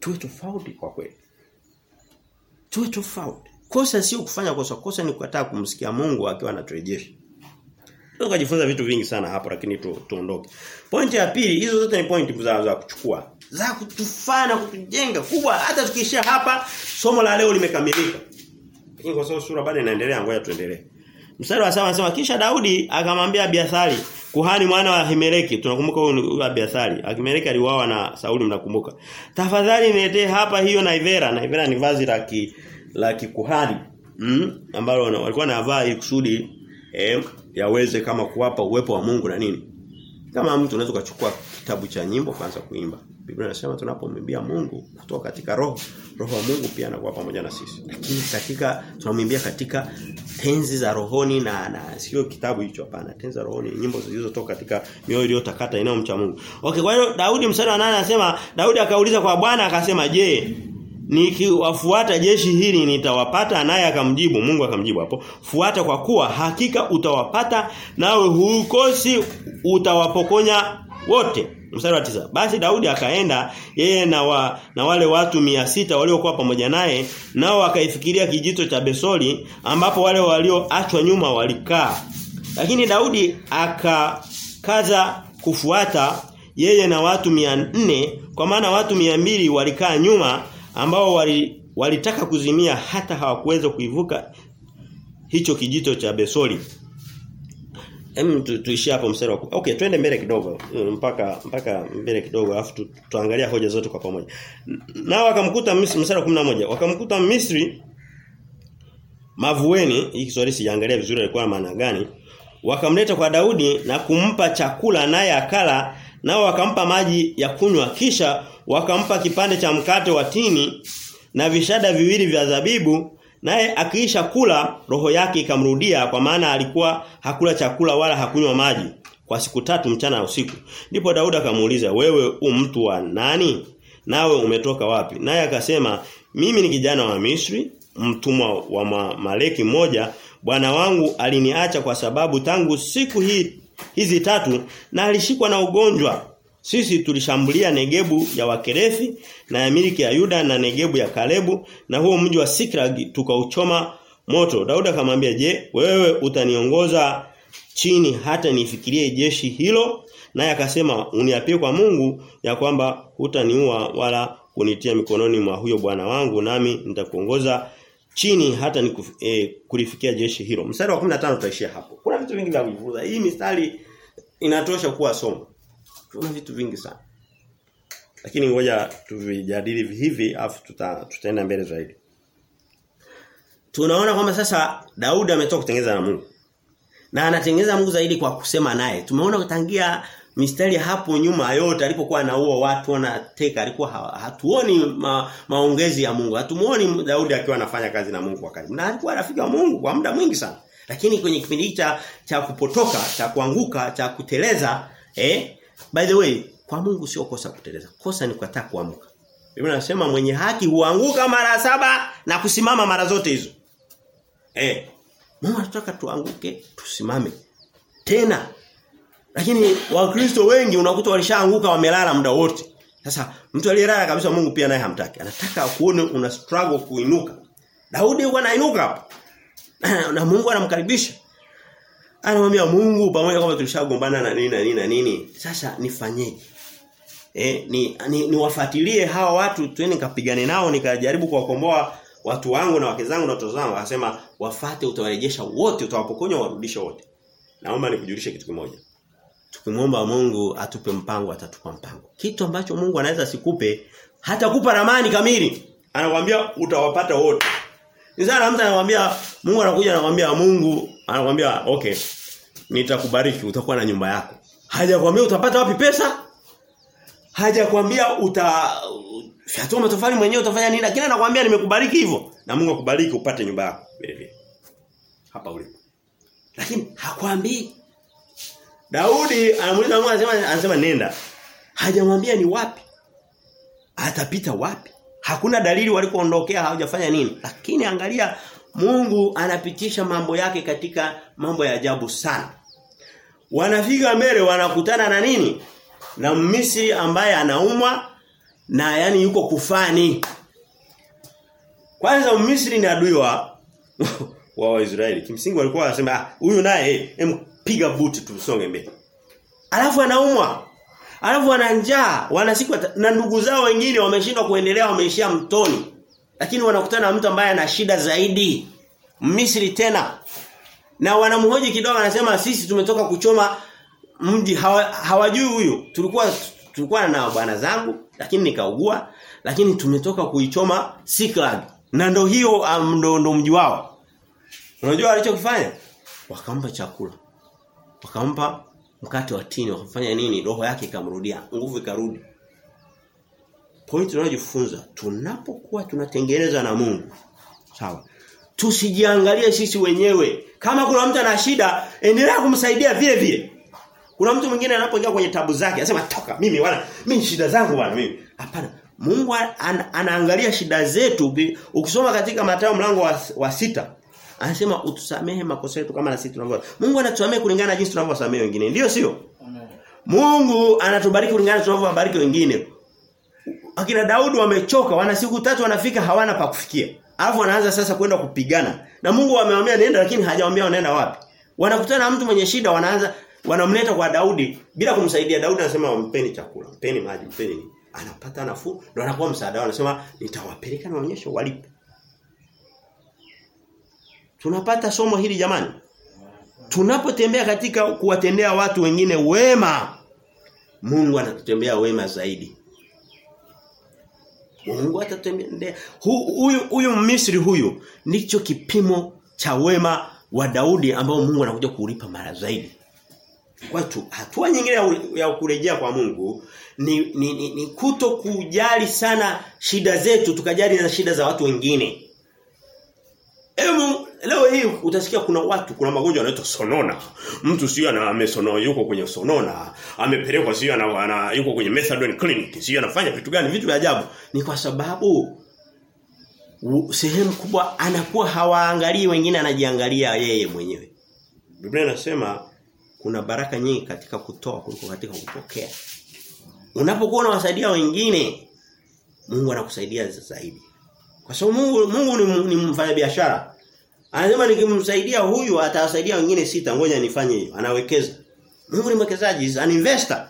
Tuwe tofauti kwa kweli. Tuwe tofauti. Kosa sio kufanya kosa, kosa ni kukataa kumsikia Mungu akiwa anaturejesha. Tukajifunza vitu vingi sana hapo lakini tu, tuondoke. Pointi ya pili, hizo zote ni pointi za, za kuchukua. Za kutufana kutujenga kubwa hata tukiishia hapa somo la leo limekamilika. Lakini kwa sababu sura bado inaendelea ngoja tuendelee. Mstari wa 7 anasema kisha Daudi akamwambia Abiathari kuhani mwana wa Himeleki tunakumbuka huyu Abiathari. Himeleki aliuawa na Sauli mnakumbuka. Tafadhali niletee hapa hiyo naivera naivera ni vazi la ki, la kikuhani mm, ambalo walikuwa wanavaa ili kusudi eh, yaweze kama kuwapa uwepo wa Mungu na nini kama mtu unaweza kuchukua kitabu cha nyimbo kwanza kuimba. Biblia inasema tunapomwimbia Mungu kutoka katika roho roho wa Mungu pia anakuwa pamoja na sisi. Lakini katika tunamwimbia katika tenzi za rohoni na na sio kitabu hicho hapana. Tenzi za rohoni nyimbo zilizotoka katika mioyo iliyotakata inayomcha Mungu. Okay kwa hiyo Daudi msana wa 8 anasema Daudi akauliza kwa Bwana akasema je nikiwafuata jeshi hili nitawapata naye akamjibu Mungu akamjibu hapo. Fuata kwa kuwa hakika utawapata nawe hukosi utawapokonya wote. Mstari wa tisa. Basi Daudi akaenda yeye na wa, na wale watu mia sita waliokuwa pamoja naye nao akaifikiria kijito cha Besoli ambapo wale walioachwa nyuma walikaa. Lakini Daudi akakaza kufuata yeye na watu mia nne kwa maana watu mia mbili walikaa nyuma ambao wali, walitaka kuzimia hata hawakuweza kuivuka hicho kijito cha Besoli. Hem tu, tuishie hapo mstari wa Okay, twende mbele kidogo mpaka mpaka mbele kidogo alafu tu, tuangalia hoja zote kwa pamoja. Nao wakamkuta Misri mstari wa 11. Wakamkuta Misri mavueni, hii Kiswahili sijaangalia vizuri alikuwa na maana gani. Wakamleta kwa Daudi na kumpa chakula naye akala nao wakampa maji ya kunywa kisha wakampa kipande cha mkate wa tini na vishada viwili vya zabibu naye akiisha kula roho yake ikamrudia kwa maana alikuwa hakula chakula wala hakunywa maji kwa siku tatu mchana na usiku. Ndipo Daudi akamuuliza wewe u mtu wa nani? Nawe umetoka wapi? Naye akasema mimi ni kijana wa Misri mtumwa wa ma Maleki mmoja. Bwana wangu aliniacha kwa sababu tangu siku hii hizi tatu na alishikwa na ugonjwa sisi tulishambulia Negebu ya Wakerethi na ya miliki ya Yuda na Negebu ya Kalebu na huo mji wa Siklag tukauchoma moto. Daudi akamwambia, "Je, wewe utaniongoza chini hata nifikirie jeshi hilo?" naye akasema uniapie kwa Mungu ya kwamba hutaniua wala kunitia mikononi mwa huyo bwana wangu nami nitakuongoza chini hata ni eh, kulifikia jeshi hilo. Mstari wa 15 tutaishia hapo. Kuna vitu vingi vya kujifunza. Hii mistari inatosha kuwa somo. Kuna vitu vingi sana. Lakini ngoja tuvijadili hivi afu tuta, tutaenda mbele zaidi. Tunaona kwamba sasa Daudi ametoka kutengeneza na Mungu. Na anatengeneza Mungu zaidi kwa kusema naye. Tumeona kutangia mistari hapo nyuma yote alipokuwa anaua watu anateka alikuwa hatuoni ma, maongezi ya Mungu. Hatumuoni Daudi akiwa anafanya kazi na Mungu kwa karibu. Na alikuwa rafiki wa Mungu kwa muda mwingi sana. Lakini kwenye kipindi cha cha kupotoka, cha kuanguka, cha kuteleza, eh by the way, kwa Mungu sio kosa kuteleza. Kosa ni kukataa kuamka. Biblia inasema mwenye haki huanguka mara saba na kusimama mara zote hizo. Eh. Mungu anataka tuanguke, tusimame. Tena lakini wakristo wengi unakuta walishaanguka wamelala muda wote. Sasa mtu aliyelala kabisa Mungu pia naye hamtaki. Anataka kuone una struggle kuinuka. Daudi yuko anainuka hapa. [clears throat] na Mungu anamkaribisha. Anamwambia Mungu pamoja kwamba tulishagombana na nini na nini na nini. Sasa nifanyeje? Eh ni, ni niwafuatilie hawa watu twende nikapigane nao nikajaribu kuwakomboa watu wangu na wake zangu na watoto zangu akasema wafate utawarejesha wote utawapokonya warudishe wote. Naomba nikujulishe kitu kimoja. Tukimwomba Mungu atupe mpango atatupa mpango. Kitu ambacho Mungu anaweza sikupe hata kupa ramani kamili. Anakuambia utawapata wote. Ni sana mtu anamwambia Mungu anakuja anamwambia Mungu anakuambia okay nitakubariki utakuwa na nyumba yako. Hajakwambia utapata wapi pesa? Hajakwambia uta Fiatua matofali mwenyewe utafanya nini? Lakini anakuambia nimekubariki hivyo. Na Mungu akubariki upate nyumba yako vile vile. Hapa ulipo. Lakini hakwambii Daudi anamuuliza Mungu anasema anasema nenda. Hajamwambia ni wapi. Atapita wapi? Hakuna dalili walikoondokea hawajafanya nini. Lakini angalia Mungu anapitisha mambo yake katika mambo ya ajabu sana. Wanafika mbele wanakutana na nini? Na Misri ambaye anaumwa na yani yuko kufani. Kwanza Misri ni adui wa [laughs] wa Waisraeli. Kimsingi walikuwa wanasema ah huyu naye hem piga buti tusonge mbele. Alafu anaumwa. Alafu ana njaa, wana siku na ndugu zao wengine wameshindwa kuendelea wameishia mtoni. Lakini wanakutana na mtu ambaye ana shida zaidi. Misri tena. Na wanamhoji kidogo anasema sisi tumetoka kuchoma mji hawa, hawajui huyu. Tulikuwa tulikuwa na bwana zangu lakini nikaugua lakini tumetoka kuichoma Siklag. Na ndo hiyo um, ndo, ndo mji wao. Unajua alichokifanya? Wakampa chakula. Wakampa mkate wa tini, wakafanya nini? Roho yake ikamrudia, nguvu ikarudi. Point tunayojifunza, tunapokuwa tunatengeneza na Mungu. Sawa. Tusijiangalie sisi wenyewe. Kama kuna mtu ana shida, endelea kumsaidia vile vile. Kuna mtu mwingine anapoingia kwenye tabu zake, anasema toka mimi wala mimi shida zangu bwana mimi. Hapana. Mungu an, anaangalia shida zetu. Ukisoma katika Mathayo mlango wa, wa sita Anasema utusamehe makosa yetu kama na sisi tunavyo. Mungu anatusamehe kulingana na jinsi tunavyosamehe wengine. Ndio sio? Mungu anatubariki kulingana na tunavyobariki wengine. Akina Daudi wamechoka, wana siku tatu wanafika hawana pa kufikia. Alafu wanaanza sasa kwenda kupigana. Na Mungu amewambia nenda lakini hajawaambia wanaenda wapi. Wanakutana na mtu mwenye shida wanaanza wanamleta kwa Daudi bila kumsaidia. Daudi anasema mpeni chakula, mpeni maji, mpeni nini. Anapata nafuu ndio anakuwa msaada. Anasema nitawapeleka na onyesho walipo. Tunapata somo hili jamani. Tunapotembea katika kuwatendea watu wengine wema, Mungu anatutembea wema zaidi. Mungu atatembea. Huyu huyu Misri huyu ndicho kipimo cha wema wa Daudi ambao Mungu anakuja kuulipa mara zaidi. Watu hatua nyingine ya, ya kurejea kwa Mungu ni, ni, ni, ni kuto kujali sana shida zetu tukajali na shida za watu wengine. Emu leo hii utasikia kuna watu kuna magonjwa yanaitwa sonona. Mtu sio ana amesono yuko kwenye sonona, amepelekwa sio ana, ana yuko kwenye methadone clinic, sio anafanya vitu gani? Vitu vya ajabu. Ni kwa sababu sehemu kubwa anakuwa hawaangalii wengine anajiangalia yeye mwenyewe. Biblia inasema kuna baraka nyingi katika kutoa kuliko katika kupokea. Unapokuwa unawasaidia wengine Mungu anakusaidia zaidi. Kwa sababu Mungu Mungu ni, ni mfanyabiashara. Anasema nikimsaidia huyu atawasaidia wengine sita ngoja nifanye hiyo. Anawekeza. Mungu ni mwekezaji, is an investor.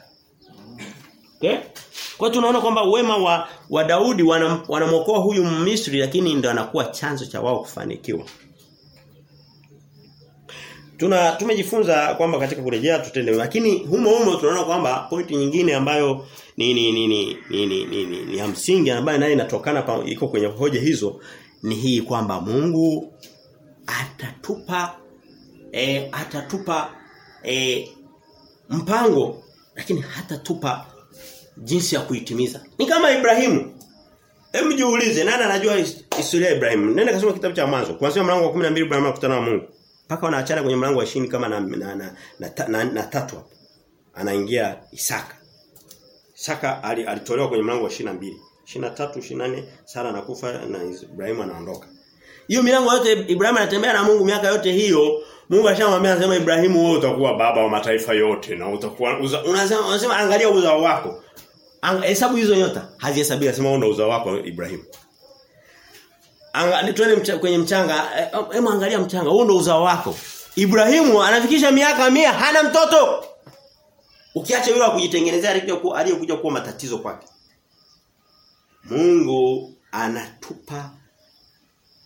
Okay? Kwa tunaona kwamba wema wa, wa Daudi wanamwokoa wana huyu Misri lakini ndio anakuwa chanzo cha wao kufanikiwa. Tuna tumejifunza kwamba katika kurejea tutende lakini humo humo tunaona kwamba pointi nyingine ambayo ni ni ni ni ni ni, ni, ni, ni ya msingi ambayo naye inatokana iko kwenye hoja hizo ni hii kwamba Mungu atatupa e, atatupa e, mpango lakini hatatupa jinsi ya kuitimiza. Ni kama Ibrahimu. Hebu jiulize nani anajua historia ya Ibrahimu? Nenda kasoma kitabu cha mwanzo. Kuanzia mlango wa 12 Ibrahimu anakutana na Mungu. Mpaka wanaachana kwenye mlango wa 20 kama na na, na, na, na, na tatu hapo. Anaingia Isaka. Isaka alitolewa kwenye mlango wa 22. 23, 24 Sara anakufa na Ibrahimu anaondoka. Hiyo milango yote Ibrahimu anatembea na Mungu miaka yote hiyo. Mungu ashamwambia anasema Ibrahimu wewe utakuwa baba wa mataifa yote na utakuwa unasema unasema angalia uzao wako. Hesabu hizo nyota hazihesabii anasema una uzao wako Ibrahimu. Angalia twende mcha, kwenye mchanga, hebu angalia mchanga, huo ndio uzao wako. Ibrahimu anafikisha miaka mia hana mtoto. Ukiacha yule kujitengenezea aliyokuja kuwa matatizo kwake. Mungu anatupa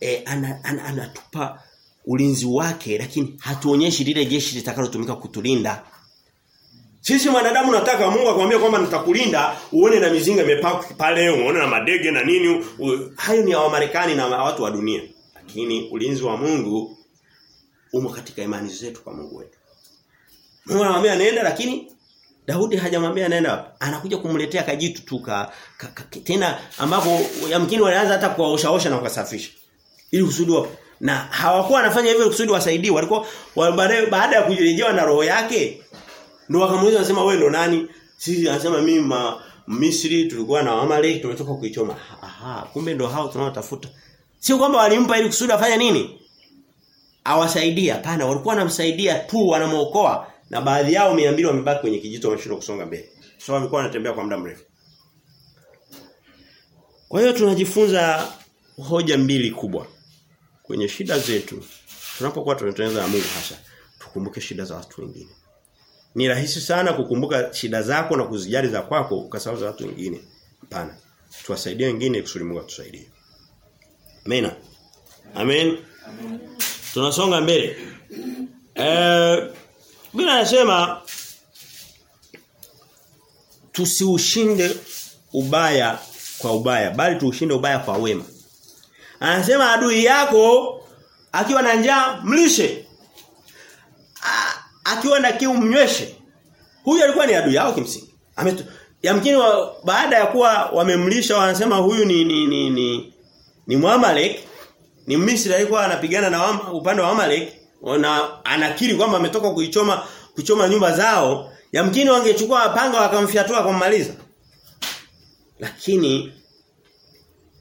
e, anatupa ana, ana, ulinzi wake lakini hatuonyeshi lile jeshi litakalotumika kutulinda. Sisi wanadamu nataka Mungu akwambie kwamba nitakulinda uone na mizinga imepaka pale uone na madege na nini u, hayo ni wa Marekani na watu wa dunia. Lakini ulinzi wa Mungu umo katika imani zetu kwa Mungu wetu. Mungu anamwambia nenda lakini Daudi hajamwambia nenda wapi. Anakuja kumletea kajitu tu ka, ka, ka, tena ambapo yamkini walianza hata kuwaoshaosha na kusafisha. Ili kusudi na hawakuwa wanafanya hivyo kusudi wasaidie. Walikuwa baada ya kujirejewa na roho yake ndio wakamuuliza anasema wewe ndo nani? Sisi anasema mimi ma Misri tulikuwa na Amalek tumetoka kuichoma. Aha kumbe ndo hao tunaotafuta. Sio kwamba walimpa ili kusudi afanye nini? Awasaidia hapana. Walikuwa wanamsaidia tu wanamuokoa na baadhi yao 200 wamebaki kwenye kijito wameshindwa kusonga mbele. So walikuwa wanatembea kwa muda mrefu. Kwa hiyo tunajifunza hoja mbili kubwa kwenye shida zetu tunapokuwa tunatengeneza na Mungu hasa tukumbuke shida za watu wengine. Ni rahisi sana kukumbuka shida zako na kuzijali za kwako ukasahau za watu wengine. Hapana. Tuwasaidie wengine kusudi Mungu atusaidie. Amen Amen. Tunasonga mbele. Eh bila anasema tusiushinde ubaya kwa ubaya bali tuushinde ubaya kwa wema Anasema adui yako akiwa na njaa mlishe. Akiwa na kiu mnyweshe. Huyu alikuwa ni adui yao kimsingi. Yamkini wa, baada ya kuwa wamemlisha wanasema huyu ni ni ni ni, ni Muamalek, ni Misri alikuwa anapigana na wama, upande wa Amalek na anakiri kwamba ametoka kuichoma kuchoma nyumba zao, yamkini wangechukua panga wakamfyatua kummaliza. Lakini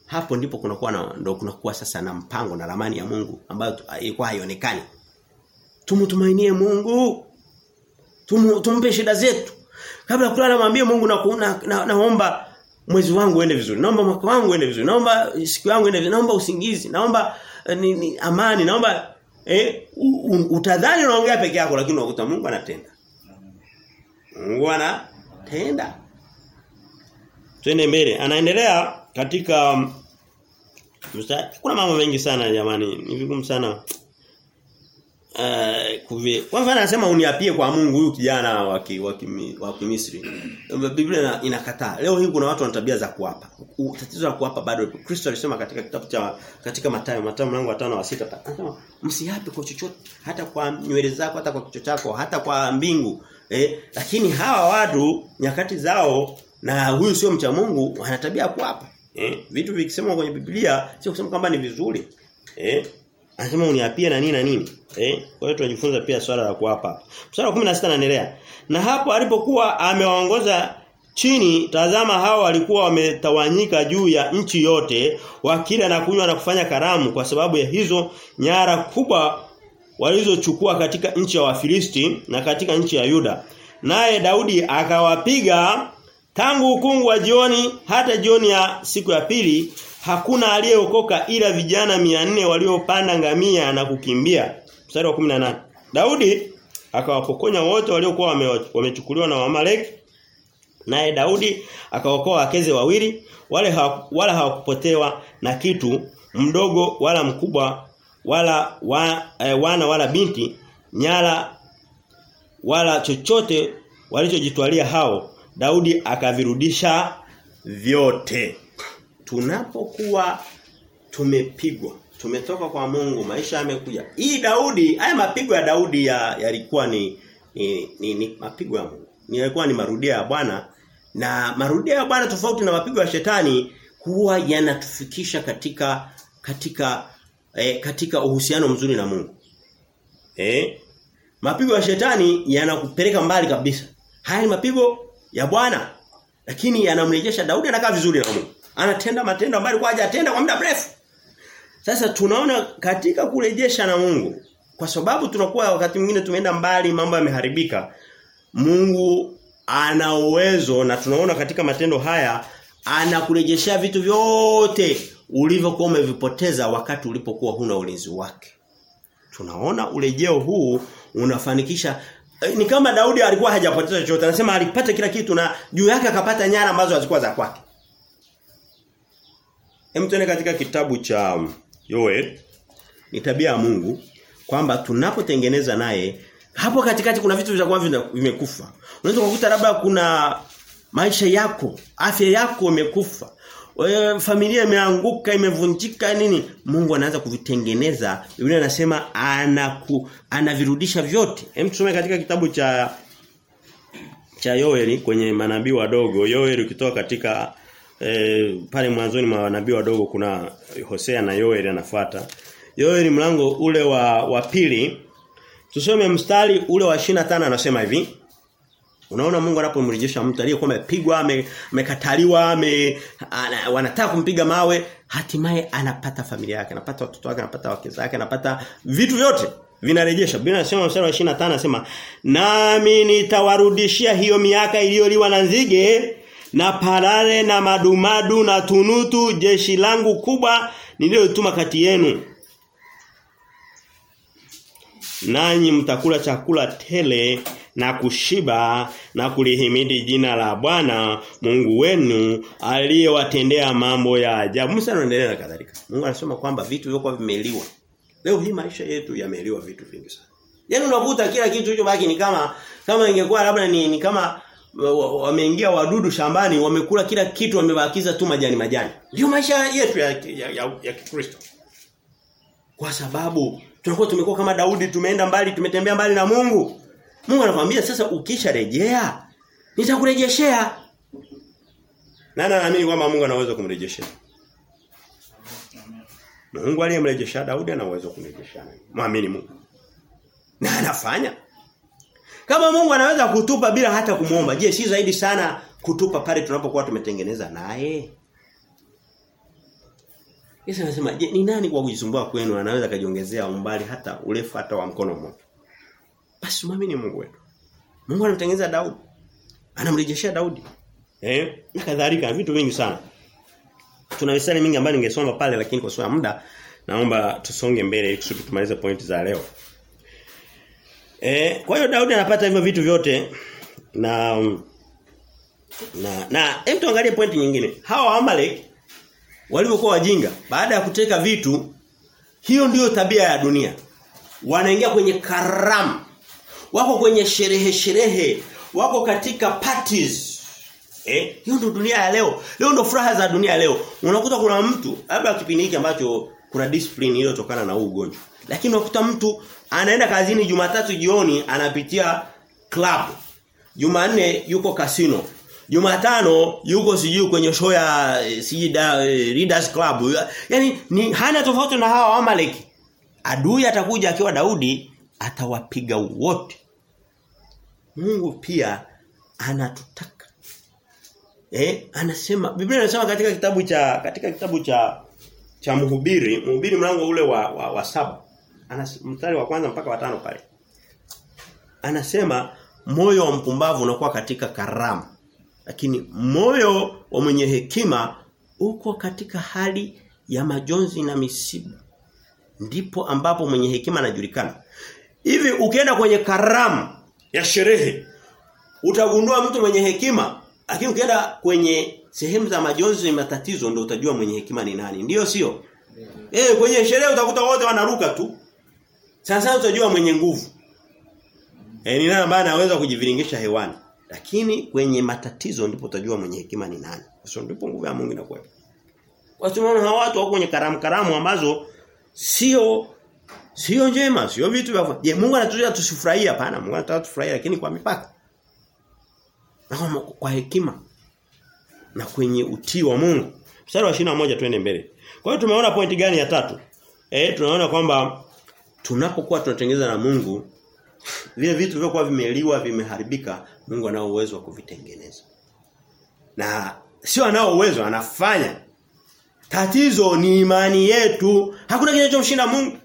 hapo ndipo kunakuwa na ndo kunakuwa sasa na mpango na ramani ya Mungu ambayo ilikuwa haionekani. Tumtumainie Mungu. Tum, tumpe shida zetu. Kabla kulala mwambie Mungu na, na, na naomba mwezi wangu uende vizuri. Naomba mwaka wangu uende vizuri. Naomba siku yangu uende vizuri. Naomba usingizi. Naomba ni, ni, amani. Naomba eh utadhani unaongea peke yako lakini unakuta Mungu anatenda. Mungu anatenda. Twende mbele. Anaendelea katika mstari kuna mambo mengi sana jamani ni vigumu sana uh, kuvi kwa mfano anasema uniapie kwa Mungu huyu kijana wa wa Misri. Biblia inakataa. Leo hii kuna watu wana tabia za kuapa. Tatizo la kuapa bado Kristo alisema katika kitabu cha katika Mathayo Mathayo mlango wa 5 wa 6 anasema msiape kwa chochote hata kwa nywele zako hata kwa kichwa chako hata kwa mbingu. Eh lakini hawa watu nyakati zao na huyu sio mcha Mungu wana tabia kuapa Eh, vitu vikisemwa kwenye Biblia sio kusema kwamba ni vizuri. Eh? Anasema uniapie na nini na nini. Eh? Kwa hiyo tunajifunza pia swala la kuapa. Mstari wa 16 anaendelea. Na hapo alipokuwa amewaongoza chini tazama hao walikuwa wametawanyika juu ya nchi yote wakila na kunywa na kufanya karamu kwa sababu ya hizo nyara kubwa walizochukua katika nchi ya Wafilisti na katika nchi ya Yuda. Naye Daudi akawapiga Tangu ukungu wa jioni hata jioni ya siku ya pili hakuna aliyeokoka ila vijana 400 waliopanda ngamia na kukimbia. Mstari wa 18. Daudi akawapokonya wote waliokuwa wamechukuliwa na Wamaleki naye Daudi akaokoa wakeze wawili wale ha, wala hawakupotewa na kitu mdogo wala mkubwa wala wa, eh, wana wala binti nyala wala chochote walichojitwalia hao Daudi akavirudisha vyote. Tunapokuwa tumepigwa tumetoka kwa Mungu maisha yamekuja. Hii Daudi haya mapigo ya Daudi yalikuwa ya ni, ni, ni, ni mapigo ya Mungu. Ni yalikuwa ni marudia ya Bwana. Na marudia ya Bwana tofauti na mapigo ya shetani huwa yanatufikisha katika katika eh, katika uhusiano mzuri na Mungu. Eh? Mapigo ya shetani yanakupeleka mbali kabisa. Haya ni mapigo ya Bwana. Lakini anamrejesha Daudi anakaa vizuri na Mungu anatenda matendo ambayo alikuwa hajatenda kwa muda mrefu. Sasa tunaona katika kurejesha na Mungu kwa sababu tunakuwa wakati mwingine tumeenda mbali mambo yameharibika Mungu ana uwezo na tunaona katika matendo haya anakurejeshea vitu vyote ulivyokuwa umevipoteza wakati ulipokuwa huna ulinzi wake. Tunaona urejeo huu unafanikisha ni kama Daudi alikuwa hajapoteza chochote. Anasema alipata kila kitu na juu yake akapata nyara ambazo hazikuwa za kwake. Hem tuende katika kitabu cha Yoel ni tabia ya Mungu kwamba tunapotengeneza naye hapo katikati kuna vitu vitakuwa vimekufa. Unaweza kukuta labda kuna maisha yako, afya yako imekufa. Wewe familia imeanguka, imevunjika nini? Mungu anaanza kuvitengeneza. Biblia inasema anaku anavirudisha vyote. Hem tusome katika kitabu cha cha Yoeli kwenye manabii wadogo. Yoeli ukitoka katika e, pale mwanzoni mwa manabii wadogo kuna Hosea na Yoeli anafuata. Yoeli mlango ule wa wa pili Tusome mstari ule wa 25 anasema hivi. Unaona Mungu anapomrejesha mtu aliyekuwa amepigwa, amekataliwa, ame, ana, wanataka kumpiga mawe, hatimaye anapata familia yake, anapata watoto wake, anapata wake zake, anapata vitu vyote vinarejesha. Biblia inasema mstari wa 25 anasema, "Nami nitawarudishia hiyo miaka iliyoliwa na nzige na parare na madumadu na tunutu jeshi langu kubwa nililotuma kati yenu." nanyi mtakula chakula tele na kushiba na kulihimidi jina la Bwana Mungu wenu aliyewatendea mambo ya ajabu. Musa anaendelea na kadhalika. Mungu anasema kwamba vitu vilivyokuwa vimeliwa. Leo hii maisha yetu yameliwa vitu vingi sana. Yaani unakuta kila kitu hicho baki ni kama kama ingekuwa labda ni, ni kama wameingia wadudu shambani wamekula kila kitu wamebakiza tu majani majani. Ndio maisha yetu ya ya, ya, ya Kikristo. Kwa sababu tunakuwa tumekuwa kama Daudi tumeenda mbali tumetembea mbali na Mungu. Mungu anakuambia sasa ukisharejea nitakurejeshea. Nani anaamini kwamba Mungu anaweza kumrejeshea? Mungu aliyemrejesha Daudi ana uwezo kumrejeshea. Muamini Mungu. Na anafanya. Kama Mungu anaweza kutupa bila hata kumuomba, je, si zaidi sana kutupa pale tunapokuwa tumetengeneza naye? Yesu anasema, "Je, ni nani kwa kujisumbua kwenu anaweza kajiongezea umbali hata urefu hata wa mkono mmoja?" Basi muamini Mungu wetu. Mungu anamtengeneza Daudi. Anamrejeshea Daudi. Eh? Na kadhalika vitu vingi sana. Tuna misali mingi ambayo ningesoma pale lakini kwa sababu muda naomba tusonge mbele ili kusudi tumalize pointi za leo. Eh, kwa hiyo Daudi anapata hivyo vitu vyote na na na hem tuangalie pointi nyingine. Hawa Amalek walivyokuwa wajinga baada ya kuteka vitu hiyo ndiyo tabia ya dunia. Wanaingia kwenye karamu. Wako kwenye sherehe sherehe, wako katika parties. Eh, hiyo ndio dunia ya leo. Leo ndio furaha za dunia ya leo. Unakuta kuna mtu labda kipindi hiki ambacho kuna discipline iliyotokana na huu ugonjwa. Lakini unakuta mtu anaenda kazini Jumatatu jioni anapitia club. Jumanne yuko casino. Jumatano yuko sijui kwenye show ya sijui Leaders Club. Yaani ni hana tofauti na hawa Amalek. Adui atakuja akiwa Daudi atawapiga wote. Mungu pia anatutaka. Eh, anasema Biblia inasema katika kitabu cha katika kitabu cha cha Mhubiri, Mhubiri mlango ule wa wa, wa saba. Anas, mstari wa kwanza mpaka wa tano pale. Anasema moyo wa mpumbavu unakuwa katika karamu. Lakini moyo wa mwenye hekima uko katika hali ya majonzi na misiba. Ndipo ambapo mwenye hekima anajulikana. Hivi ukienda kwenye karamu ya sherehe utagundua mtu mwenye hekima lakini ukienda kwenye sehemu za majonzi na matatizo ndio utajua mwenye hekima ni nani. Ndiyo sio? Eh kwenye sherehe utakuta wote wanaruka tu. Sasa utajua mwenye nguvu. Eh ni nani ambaye anaweza kujiviringisha hewani. Lakini kwenye matatizo ndipo utajua mwenye hekima ni nani. Sio ndipo nguvu ya Mungu inakuwa. Kwa sababu hawa watu wako kwenye karamu karamu ambazo sio sio njema, sio vitu vya Je, Mungu anatuzuia tusifurahie hapana. Mungu anataka tufurahie lakini kwa mipaka. Na kwa, kwa hekima. Na kwenye utii wa Mungu. Mstari wa 21 twende mbele. Kwa hiyo tumeona pointi gani ya tatu? Eh tunaona kwamba tunapokuwa tunatengeneza na Mungu vile vitu vilivyokuwa vimeliwa vimeharibika Mungu anao uwezo wa kuvitengeneza. Na sio anao uwezo anafanya. Tatizo ni imani yetu. Hakuna kinachomshinda Mungu.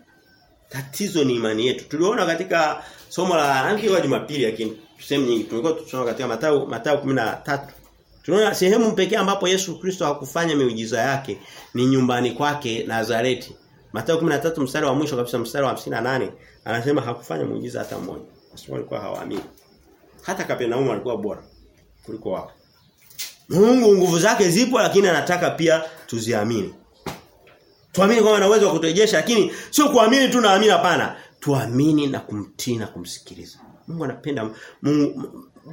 Tatizo ni imani yetu. Tuliona katika somo la rangi wa Jumapili lakini sehemu nyingi tulikuwa tunasoma katika Mathayo Mathayo 13. Tunaona sehemu pekee ambapo Yesu Kristo hakufanya miujiza yake ni nyumbani kwake Nazareti. Mathayo 13 mstari wa mwisho kabisa mstari wa 58 anasema hakufanya muujiza hata mmoja. Kwa walikuwa hawaamini. Hata Kapernaum alikuwa bora kuliko wao. Mungu nguvu zake zipo lakini anataka pia tuziamini. Tuamini kwamba ana uwezo wa kuturejesha lakini sio kuamini tu naamini hapana. Tuamini na kumtii na kumsikiliza. Mungu anapenda Mungu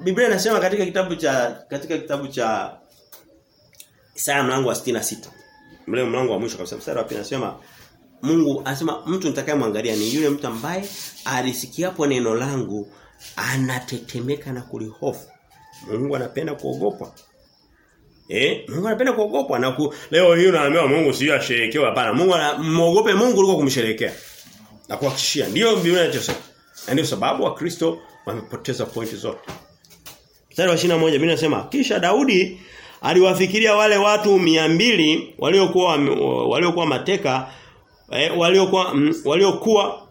Biblia inasema katika kitabu cha katika kitabu cha Isaya mlango wa 66. Mle mlango wa mwisho kabisa mstari wa pili anasema Mungu anasema mtu nitakayemwangalia ni yule mtu ambaye alisikiapo neno langu anatetemeka na kulihofu. Mungu anapenda kuogopa. Eh, Mungu anapenda kuogopwa na ku, leo hii unaambiwa Mungu sio asherekewe hapana. Mungu anamuogope Mungu kuliko kumsherekea. Na kuhakikishia ndio Biblia inachosema. Na ndio sababu wa Kristo wamepoteza pointi zote. Mstari wa 21 Biblia inasema kisha Daudi aliwafikiria wale watu mbili waliokuwa waliokuwa mateka eh, waliokuwa mm, waliokuwa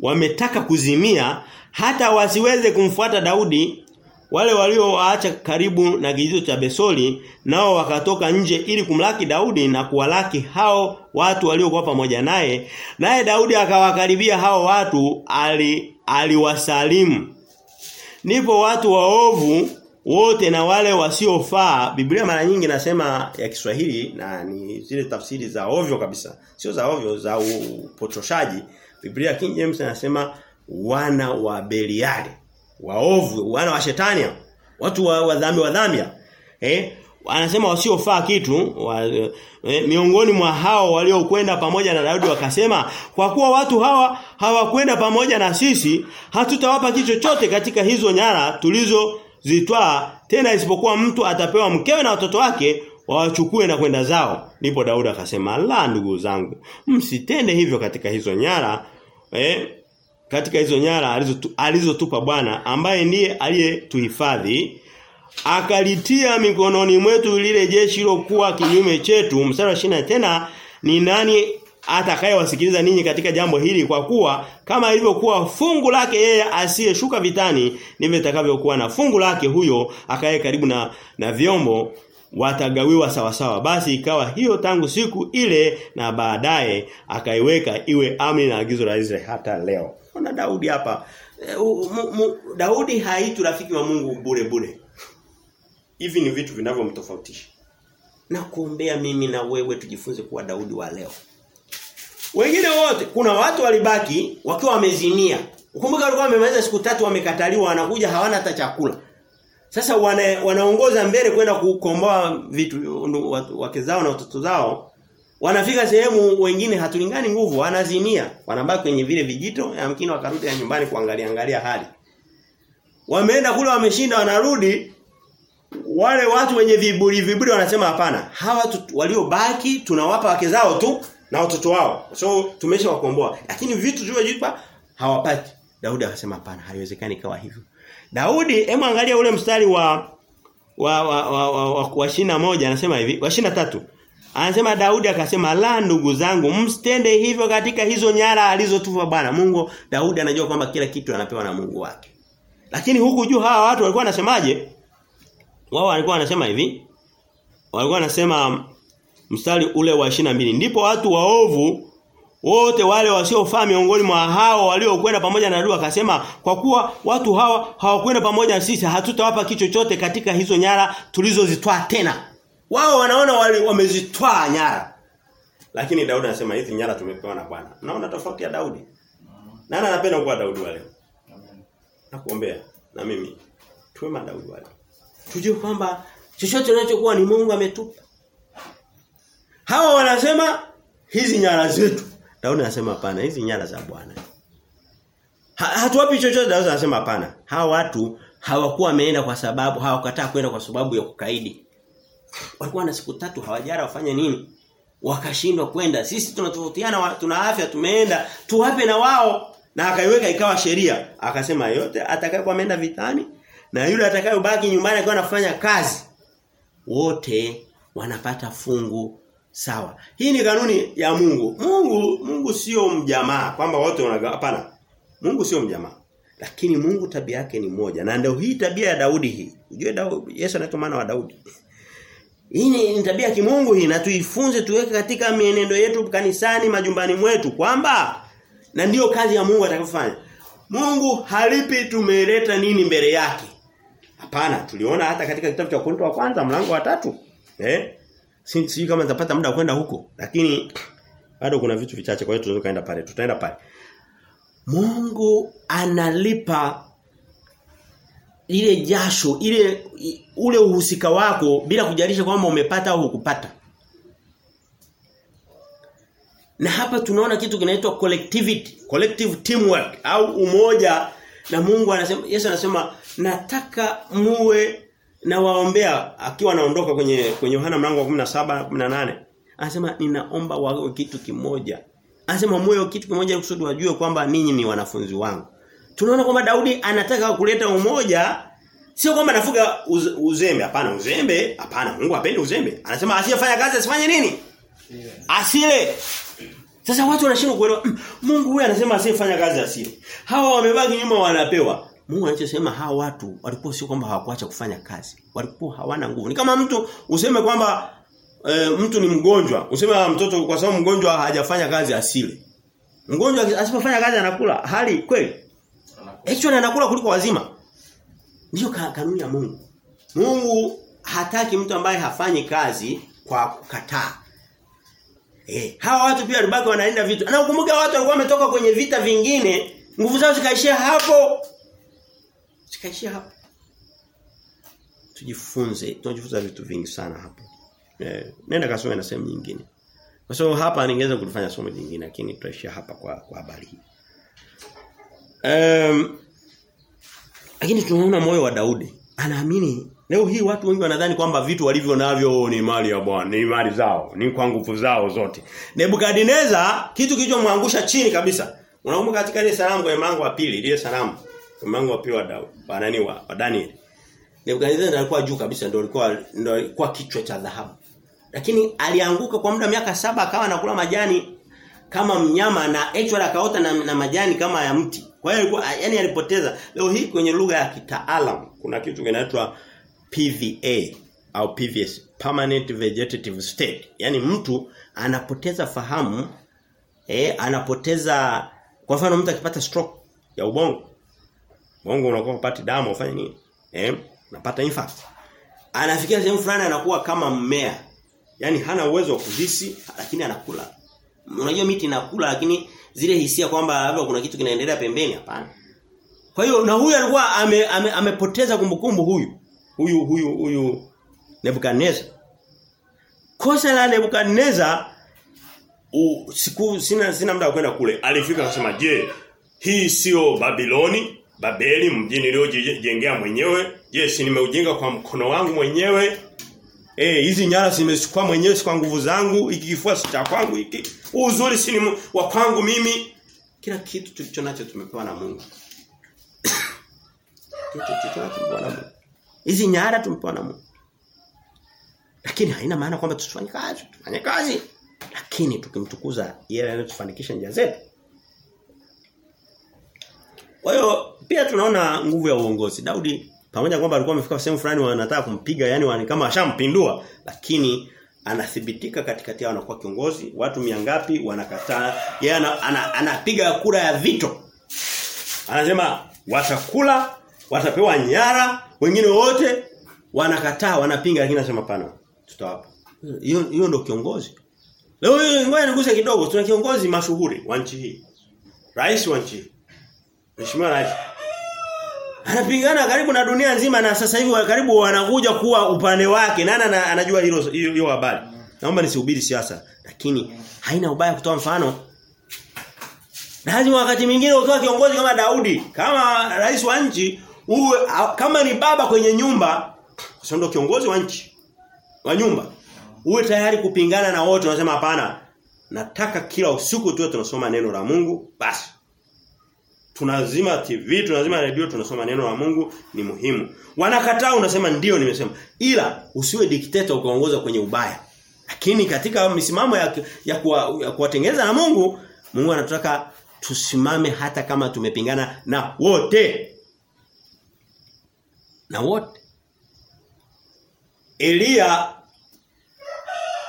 wametaka kuzimia hata wasiweze kumfuata Daudi wale waliowaacha karibu na kijito cha Besoli nao wakatoka nje ili kumlaki Daudi na kuwalaki hao watu waliokuwa pamoja naye. Naye Daudi akawakaribia hao watu ali aliwasalimu. Nipo watu waovu wote na wale wasiofaa Biblia mara nyingi nasema ya Kiswahili na ni zile tafsiri za ovyo kabisa. Sio za ovyo za upotoshaji Biblia King James anasema wana wa Beliali waovu wana wa shetani watu wa, wadhami eh anasema wasiofaa kitu wa, eh, miongoni mwa hao waliokwenda pamoja na Daudi wakasema kwa kuwa watu hawa hawakwenda pamoja na sisi hatutawapa kitu chochote katika hizo nyara tulizo tulizozitwaa tena isipokuwa mtu atapewa mkewe na watoto wake wawachukue na kwenda zao. Ndipo Daudi akasema la ndugu zangu msitende hivyo katika hizo nyara eh katika hizo nyara alizotupa alizo Bwana ambaye ndiye aliyetuhifadhi akalitia mikononi mwetu lile jeshi lilokuwa kinyume chetu. Mstari wa 20 tena ni nani atakayewasikiliza ninyi katika jambo hili? Kwa kuwa kama ilivyokuwa fungu lake yeye asiyeshuka vitani ndivyo itakavyokuwa na fungu lake huyo akaye karibu na na vyombo watagawiwa sawasawa. Basi ikawa hiyo tangu siku ile na baadaye akaiweka iwe amri na agizo la Israeli hata leo Ona Daudi hapa. Daudi haitu rafiki wa Mungu bure bure. Hivi ni vitu vinavyomtofautisha. Na kuombea mimi na wewe tujifunze kuwa Daudi wa leo. Wengine wote kuna watu walibaki wakiwa wamezimia. Ukumbuka walikuwa wamemaliza siku tatu wamekataliwa wanakuja hawana hata chakula. Sasa wana, wanaongoza mbele kwenda kukomboa vitu wake zao na watoto zao. Wanafika sehemu wengine hatulingani nguvu, wanazimia. Wanabaki kwenye vile vijito, yamkini wakarudi ya nyumbani kuangalia angalia hali. Wameenda kule wameshinda wanarudi wale watu wenye viburi viburi wanasema hapana. Hawa waliobaki tunawapa wake zao tu na watoto wao. So tumeshawakomboa. Lakini vitu vilivyojipa hawapati. Daudi akasema hapana, haiwezekani kawa hivyo. Daudi, hebu angalia ule mstari wa wa wa wa, wa, wa, wa wa moja anasema hivi, wa shina tatu. Anasema Daudi akasema la ndugu zangu mstende hivyo katika hizo nyara alizotupa Bwana. Mungu Daudi anajua kwamba kila kitu anapewa na Mungu wake. Lakini huku juu hawa watu walikuwa wanasemaje? Wao walikuwa wanasema hivi. Walikuwa wanasema mstari ule wa mbili ndipo watu waovu wote wale wasiofaa miongoni mwa hao waliokwenda pamoja na Daudi akasema kwa kuwa watu hawa hawakwenda pamoja na sisi hatutawapa kichochote chochote katika hizo nyara tulizozitoa tena wao wanaona wamezitwaa nyara. Lakini Daudi anasema hizi nyara tumepewa na Bwana. Naona tofauti ya Daudi. Nani anapenda kuwa Daudi wale? Nakuombea na mimi tuwe Daudi wale. Tujue kwamba chochote tunachokuwa ni Mungu ametupa. Hawa wanasema hizi nyara zetu. Daudi anasema hapana hizi nyara za Bwana. Ha, hatuwapi chochote Daudi anasema hapana. Hawa watu hawakuwa wameenda kwa sababu hawakataa kwenda kwa sababu ya kukaidi. Walikuwa na siku tatu hawajara wafanye nini? Wakashindwa kwenda. Sisi tunatofautiana tuna afya tumeenda tuwape na wao na akaiweka ikawa sheria. Akasema yote atakayekuwa ameenda vitani na yule atakayobaki nyumbani akiwa anafanya kazi wote wanapata fungu Sawa. Hii ni kanuni ya Mungu. Mungu Mungu sio mjamaa kwamba wote wanagawa hapana. Mungu sio mjamaa. Lakini Mungu tabia yake ni moja. Na ndio hii tabia ya Daudi hii. Unajua Daudi Yesu anaitwa mwana wa Daudi. Hii ni tabia kimungu hii na tuifunze tuweke katika mienendo yetu kanisani majumbani mwetu kwamba na ndiyo kazi ya Mungu atakayofanya. Mungu halipi tumeleta nini mbele yake. Hapana, tuliona hata katika kitabu cha Korinto wa kwanza mlango wa tatu. Eh? Sijui kama nitapata muda kwenda huko, lakini bado kuna vitu vichache kwa hiyo tunaweza kaenda pale. Tutaenda pale. Mungu analipa ile jasho, ile ule uhusika wako bila kujalisha kwamba umepata au hukupata. Na hapa tunaona kitu kinaitwa collectivity, collective teamwork au umoja na Mungu anasema Yesu anasema nataka muwe na waombea akiwa anaondoka kwenye kwenye Yohana mlango wa 17 18 anasema ninaomba wawe kitu kimoja. Anasema muwe kitu kimoja kusudi wajue kwamba ninyi ni wanafunzi wangu tunaona kwamba Daudi anataka kuleta umoja. Sio kwamba anafuga uz, uzembe. Hapana uzembe. Hapana Mungu hapendi uzembe. Anasema asiyefanya kazi asifanye nini? Asile. Sasa watu wanashindwa kuelewa. Mungu huyu anasema asiyefanya kazi asile. Hawa wamebaki nyuma wanapewa. Mungu anachosema hawa watu walikuwa sio kwamba hawakuacha kufanya kazi. Walikuwa hawana nguvu. Ni kama mtu useme kwamba e, mtu ni mgonjwa, useme mtoto kwa sababu mgonjwa hajafanya kazi asile. Mgonjwa asipofanya kazi anakula. Hali kweli. Actually anakula kuliko wazima. Ndiyo kanuni ya Mungu. Mungu hataki mtu ambaye hafanyi kazi kwa kukataa. Eh, hawa watu pia walibaki wanaenda vitu. Na ukumbuke watu walikuwa wametoka kwenye vita vingine, nguvu zao zikaishia hapo. Zikaishia hapo. Tujifunze, tunajifunza vitu vingi sana hapo. Eh, nenda kasome na sehemu nyingine. Kwa sababu hapa ningeweza kulifanya somo jingine lakini tutaishia hapa kwa kwa habari hii. Lakini tunaona moyo wa Daudi. Anaamini leo hii watu wengi wanadhani kwamba vitu walivyo navyo ni mali ya Bwana, ni mali zao, ni kwa nguvu zao zote. Nebukadneza kitu kilichomwangusha chini kabisa. Unakumbuka katika ile salamu kwa mlango wa pili, ile salamu kwa mlango wa pili wa Daudi, wa nani wa, wa Daniel. Nebukadneza alikuwa juu kabisa ndio alikuwa ndio alikuwa kichwa cha dhahabu. Lakini alianguka kwa muda miaka saba akawa anakula majani kama mnyama na actually akaota na, na majani kama ya mti. Kwa hiyo alikuwa yani alipoteza. Leo hii kwenye lugha ya kitaalam kuna kitu kinaitwa PVA au PVS permanent vegetative state. Yaani mtu anapoteza fahamu eh anapoteza kwa mfano mtu akipata stroke ya ubongo. Ubongo unakuwa upati damu ufanye nini? Eh unapata infarct. Anafikia sehemu fulani anakuwa kama mmea. Yaani hana uwezo wa kuhisi lakini anakula. Unajua miti inakula lakini zile hisia kwamba labda kuna kitu kinaendelea pembeni hapana. Kwa hiyo na huyu alikuwa ame, ame, amepoteza kumbukumbu huyu. Huyu huyu huyu Nebukadnezar. Kosa la Nebukadnezar siku sina sina muda kwenda kule. Alifika akasema, "Je, hii sio Babiloni, Babeli mjini niliojengea mwenyewe? Je, si nimeujenga kwa mkono wangu mwenyewe?" Eh hizi nyara zimechukua mwenyewe kwa nguvu zangu, iki kifua cha kwangu hiki. Uzuri si wa kwangu mimi. Kila kitu tulicho nacho tumepewa na Mungu. [coughs] kitu tulicho nacho tumepewa na Mungu. Hizi nyara tumepewa na Mungu. Lakini haina maana kwamba tusifanye kazi, tufanye kazi. Lakini tukimtukuza yeye anayetufanikisha njia zetu. Kwa hiyo pia tunaona nguvu ya uongozi. Daudi pamoja kwamba alikuwa amefika sehemu fulani wanataka kumpiga yani wani kama ashampindua lakini anathibitika katikati yao anakuwa kiongozi, watu miangapi wanakataa. Yeye anapiga ana, ana, kura ya vito. Anasema watakula, watapewa nyara, wengine wote wanakataa, wanapinga lakini anasema pana tutawapa. Hiyo hiyo ndio kiongozi. Leo hii ngoja niguse kidogo, tuna kiongozi mashuhuri wa nchi hii. Rais wa nchi. Mheshimiwa Rais. Anapingana karibu na dunia nzima na sasa hivi karibu wanakuja kuwa upande wake. Nani anajua hilo hiyo habari? Naomba nisihubiri siasa, lakini haina ubaya kutoa mfano. Lazima wakati mwingine ukiwa kiongozi kama Daudi, kama rais wa nchi, uwe kama ni baba kwenye nyumba, sio ndio kiongozi wa nchi wa nyumba. Uwe tayari kupingana na wote unasema hapana. Nataka kila usiku tuwe tunasoma neno la Mungu basi. Tunazima TV, tunazima redio, tunasoma neno la Mungu ni muhimu. Wanakataa unasema ndio nimesema. Ila usiwe dikteta ukaongoza kwenye ubaya. Lakini katika misimamo ya ya, kuwa, ya kuwatengeza na Mungu, Mungu anataka tusimame hata kama tumepingana na wote. Na wote. Elia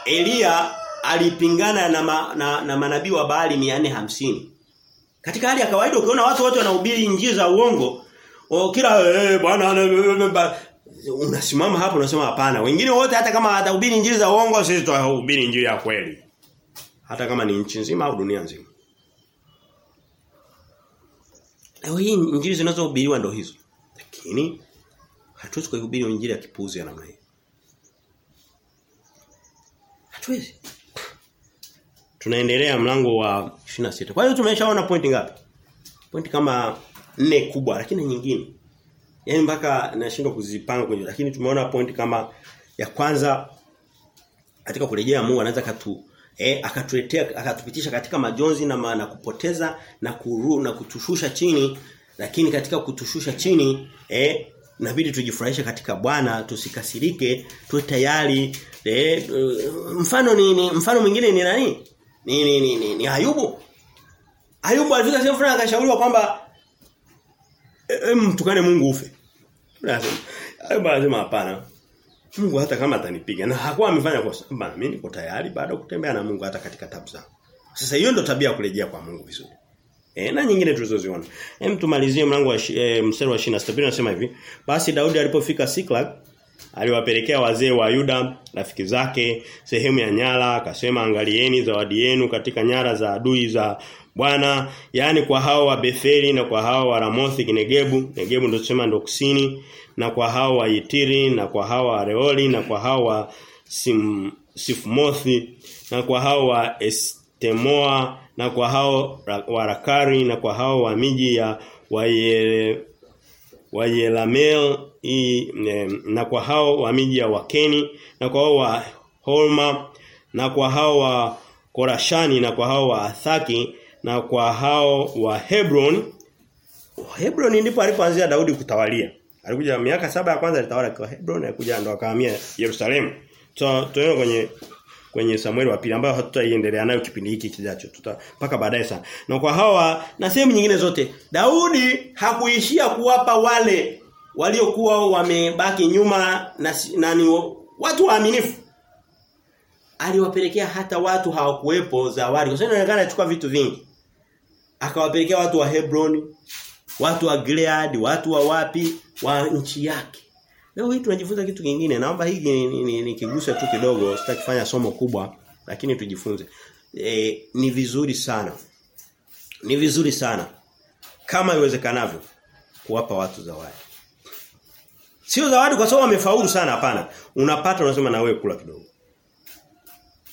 Elia alipingana na, ma, na, na manabii wa Baali 450. Katika hali ya kawaida ukiona watu wote wanahubiri injili za uongo, o, kila eh bwana unasimama hapo unasema hapana. Wengine wote hata kama watahubiri injili za uongo sisi tutahubiri injili ya kweli. Hata kama ni nchi nzima au dunia nzima. Leo hii injili zinazohubiriwa ndo hizo. Lakini hatuwezi kuhubiri injili ya kipuzi ya namna hii. Hatuwezi. Tunaendelea mlango wa 26. Kwa hiyo tumeshaona pointi ngapi? Pointi kama nne kubwa lakini nyingine. Yaani mpaka nashindwa kuzipanga kwenye lakini tumeona pointi kama ya kwanza katika kurejea Mungu anaweza katu eh akatuletea akatupitisha katika majonzi na maana kupoteza na kuru na kutushusha chini lakini katika kutushusha chini eh inabidi tujifurahishe katika Bwana tusikasirike tuwe tayari eh, mfano ni, ni mfano mwingine ni nani ni ni, ni, ni, ni Ayubu. Ayubu alifika sehemu fulani akashauriwa kwamba em tukane Mungu ufe. Lazima Ayubu anasema hapana. Mungu hata kama atanipiga. Na hakuwa amefanya kosa. Bana mimi niko tayari bado kutembea na Mungu hata katika tabu zangu. Sasa hiyo ndio tabia ya kurejea kwa Mungu vizuri. E, na nyingine tulizoziona. Hem tumalizie mlango wa e, mstari wa 26 nasema hivi. Basi Daudi alipofika Siklag aliwapelekea wazee wa Yuda rafiki zake sehemu ya nyara akasema angalieni zawadi yenu katika nyara za adui za Bwana yani kwa hao wa Betheli na kwa hao wa Ramothi Kinegebu. Negebu ndio tusema ndio kusini na kwa hao wa Yitiri na kwa hao wa Reoli na kwa hao wa Sim, Sifmothi na kwa hao wa Estemoa na kwa hao wa Rakari na kwa hao wa miji ya waye Wayelamel na kwa hao wa miji ya Wakeni na kwa hao wa Holma na kwa hao wa Korashani na kwa hao wa Athaki na kwa hao wa Hebron. Hebron ndipo alipoanzia Daudi kutawalia. Alikuja miaka saba ya kwanza alitawala kwa Hebron alikuja ndo akahamia Yerusalemu. Tuone kwenye kwenye Samuel wa pili ambayo hatutaiendelea nayo kipindi hiki kijacho. Tuta mpaka baadaye sana. Na kwa hawa na sehemu nyingine zote Daudi hakuishia kuwapa wale waliokuwa wamebaki nyuma na, nani watu waaminifu. Aliwapelekea hata watu hawakuwepo zawadi kwa sababu inaonekana achukua vitu vingi. Akawapelekea watu wa Hebron watu wa Gilead watu wa wapi wa nchi yake Leo hii tunajifunza kitu kingine. Naomba hiki ni, ni, ni, ni tu kidogo, sitaki kufanya somo kubwa, lakini tujifunze. E, ni vizuri sana. Ni vizuri sana kama iwezekanavyo kuwapa watu zawadi. Sio zawadi kwa sababu wamefaulu sana hapana. Unapata unasema na wewe kula kidogo.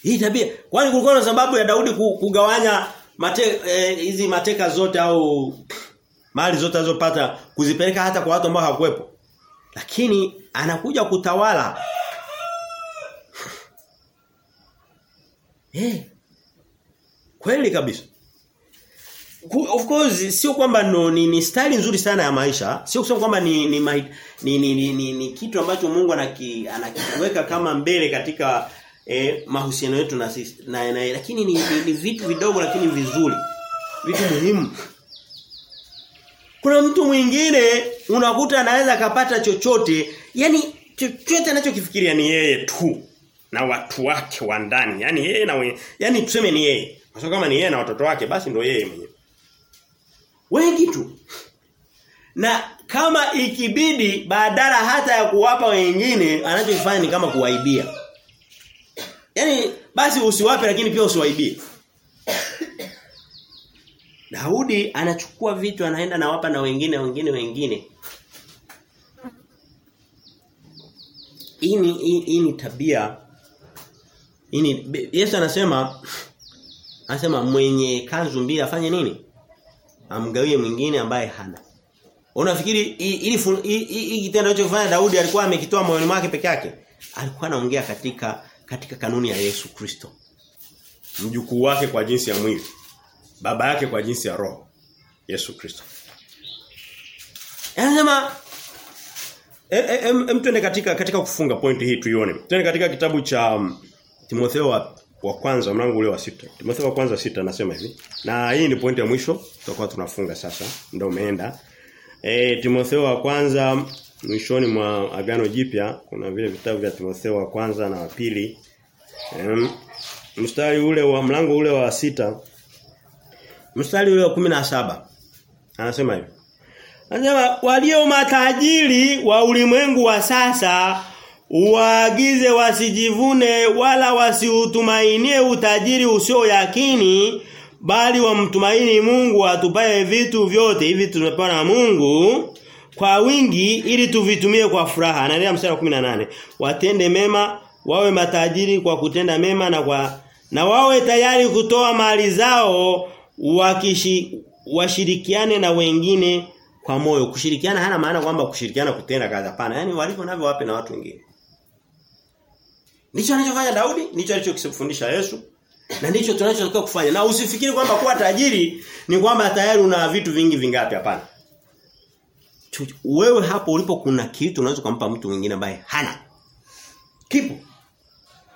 Hii tabia. Kwani kulikuwa na sababu ya Daudi kugawanya mate hizi e, mateka zote au mali zote alizopata kuzipeleka hata kwa watu ambao hawakuwepo. Lakini anakuja kutawala. [sighs] Eh. Kweli kabisa. Of course sio kwamba no, ni, ni style nzuri sana ya maisha, sio kusema kwamba ni ni, ni, ni, ni, ni, ni, ni kitu ambacho Mungu anaki, anakiweka kama mbele katika eh, mahusiano yetu na sisi na, na lakini ni, ni, ni vitu vidogo lakini vizuri. Vitu muhimu. Kuna mtu mwingine unakuta anaweza akapata chochote, yani chochote anachokifikiria ni yeye tu. na watu wake wa ndani. yani yeye na wenye, yani tuseme ni yeye. Kwa sababu kama ni yeye na watoto wake basi ndio yeye mwenyewe. Wengi tu. Na kama ikibidi badala hata ya kuwapa wengine anachofanya ni kama kuwaibia. yani basi usiwape lakini pia usiwaibie. Daudi anachukua vitu anaenda nawapa na wengine wengine wengine. Hii ni tabia hii Yesu anasema anasema mwenye kanzu mbili afanye nini? Amgawie mwingine ambaye hana. Unafikiri ili kitendo alichofanya Daudi alikuwa amekitoa moyoni mwake peke yake? Alikuwa anaongea katika katika kanuni ya Yesu Kristo. Mjukuu wake kwa jinsi ya mwili. Baba yake kwa jinsi ya roho. Yesu Kristo. Anasema em e, twende katika katika kufunga pointi hii tuione. Twende katika kitabu cha um, Timotheo wa, wa kwanza mlango ule wa sita. Timotheo wa kwanza sita anasema hivi. Na hii ni pointi ya mwisho tutakuwa tunafunga sasa. Ndio umeenda. E, Timotheo wa kwanza mwishoni mwa agano jipya kuna vile vitabu vya Timotheo wa kwanza na wa pili. E, mstari ule wa mlango ule wa sita mstari ule wa saba anasema hivi. Anasema walio matajiri wa ulimwengu wa sasa waagize wasijivune wala wasiutumainie utajiri usio yakini bali wamtumaini Mungu atupaye vitu vyote hivi tunapewa na Mungu kwa wingi ili tuvitumie kwa furaha. Anaendelea mstari wa 18. Watende mema, wawe matajiri kwa kutenda mema na kwa na wawe tayari kutoa mali zao wakishi washirikiane na wengine kwa moyo. Kushirikiana hana maana kwamba kushirikiana kutenda kazi hapana. yani walivyo navyo wape na watu wengine. Ndicho anachofanya Daudi, ndicho alichokifundisha Yesu. Na ndicho tunachotakiwa kufanya. Na usifikiri kwamba kuwa tajiri ni kwamba tayari una vitu vingi vingapi hapana. Wewe hapo ulipo kuna kitu unaweza kumpa mtu mwingine ambaye hana. Kipo.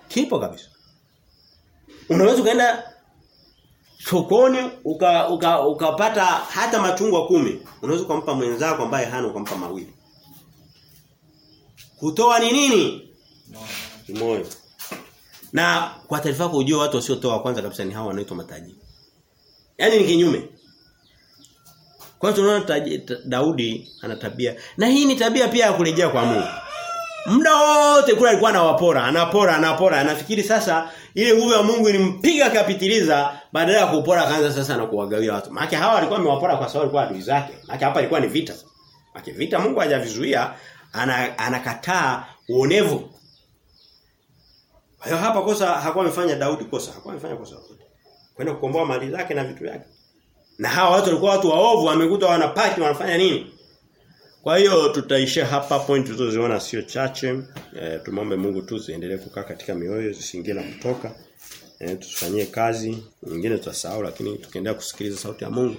Kipo kabisa. Unaweza kaenda sokoni ukapata uka, uka, hata machungwa kumi unaweza kumpa mwenzako ambaye hana ukampa mawili. Kutoa ni nini? Moyo na kwa taarifa yako ujue watu wasiotoa kwanza kabisa ni hao wanaitwa matajiri. Yani ni kinyume. Kwa hiyo tunaona Daudi ana tabia. Na hii ni tabia pia ya kurejea kwa Mungu Muda wote kule alikuwa anawapora, anapora, anapora, anafikiri sasa ile nguvu ya Mungu ilimpiga kapitiliza badala ya kupora kaanza sasa na kuwagawia watu. Maana hawa walikuwa wamewapora kwa sababu walikuwa adui zake. Maana hapa ilikuwa ni vita. Maana vita Mungu hajavizuia, ana, anakataa uonevu. Hayo hapa kosa hakuwa amefanya Daudi kosa, hakuwa amefanya kosa lolote. Kwenda kukomboa mali zake na vitu vyake. Na hawa watu walikuwa watu waovu, wamekuta wanapaki wanafanya nini? Kwa hiyo tutaishia hapa point tulizoziona sio chache. E, tumombe Mungu tu ziendelee kukaa katika mioyo zisiingie na kutoka. E, tusifanyie kazi, nyingine tutasahau lakini tukiendelea kusikiliza sauti ya Mungu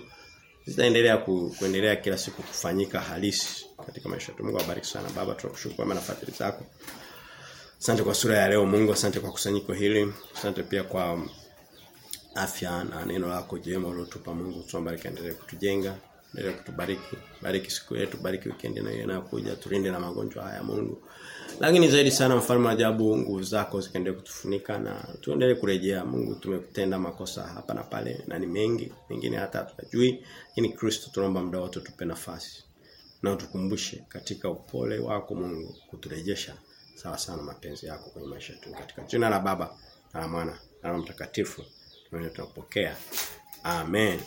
zitaendelea ku, kuendelea kila siku kufanyika halisi katika maisha yetu. Mungu awabariki sana baba, tunakushukuru kwa nafasi zako. Asante kwa sura ya leo Mungu, asante kwa kusanyiko hili. Asante pia kwa afya na neno lako jema ulotupa Mungu. Tuombe endelee kutujenga endelee kutubariki. Bariki siku yetu, bariki weekend na inayokuja, tulinde na magonjwa haya Mungu. Lakini zaidi sana mfalme ajabu nguvu zako zikaendelee kutufunika na tuendelee kurejea Mungu tumekutenda makosa hapa na pale na ni mengi, mengine hata hatujui. Lakini Kristo tunaomba muda wote tupe nafasi. Na utukumbushe katika upole wako Mungu kuturejesha sawa sana mapenzi yako kwenye maisha yetu katika jina la Baba na la Mwana na la Mtakatifu tunapokea. Amen.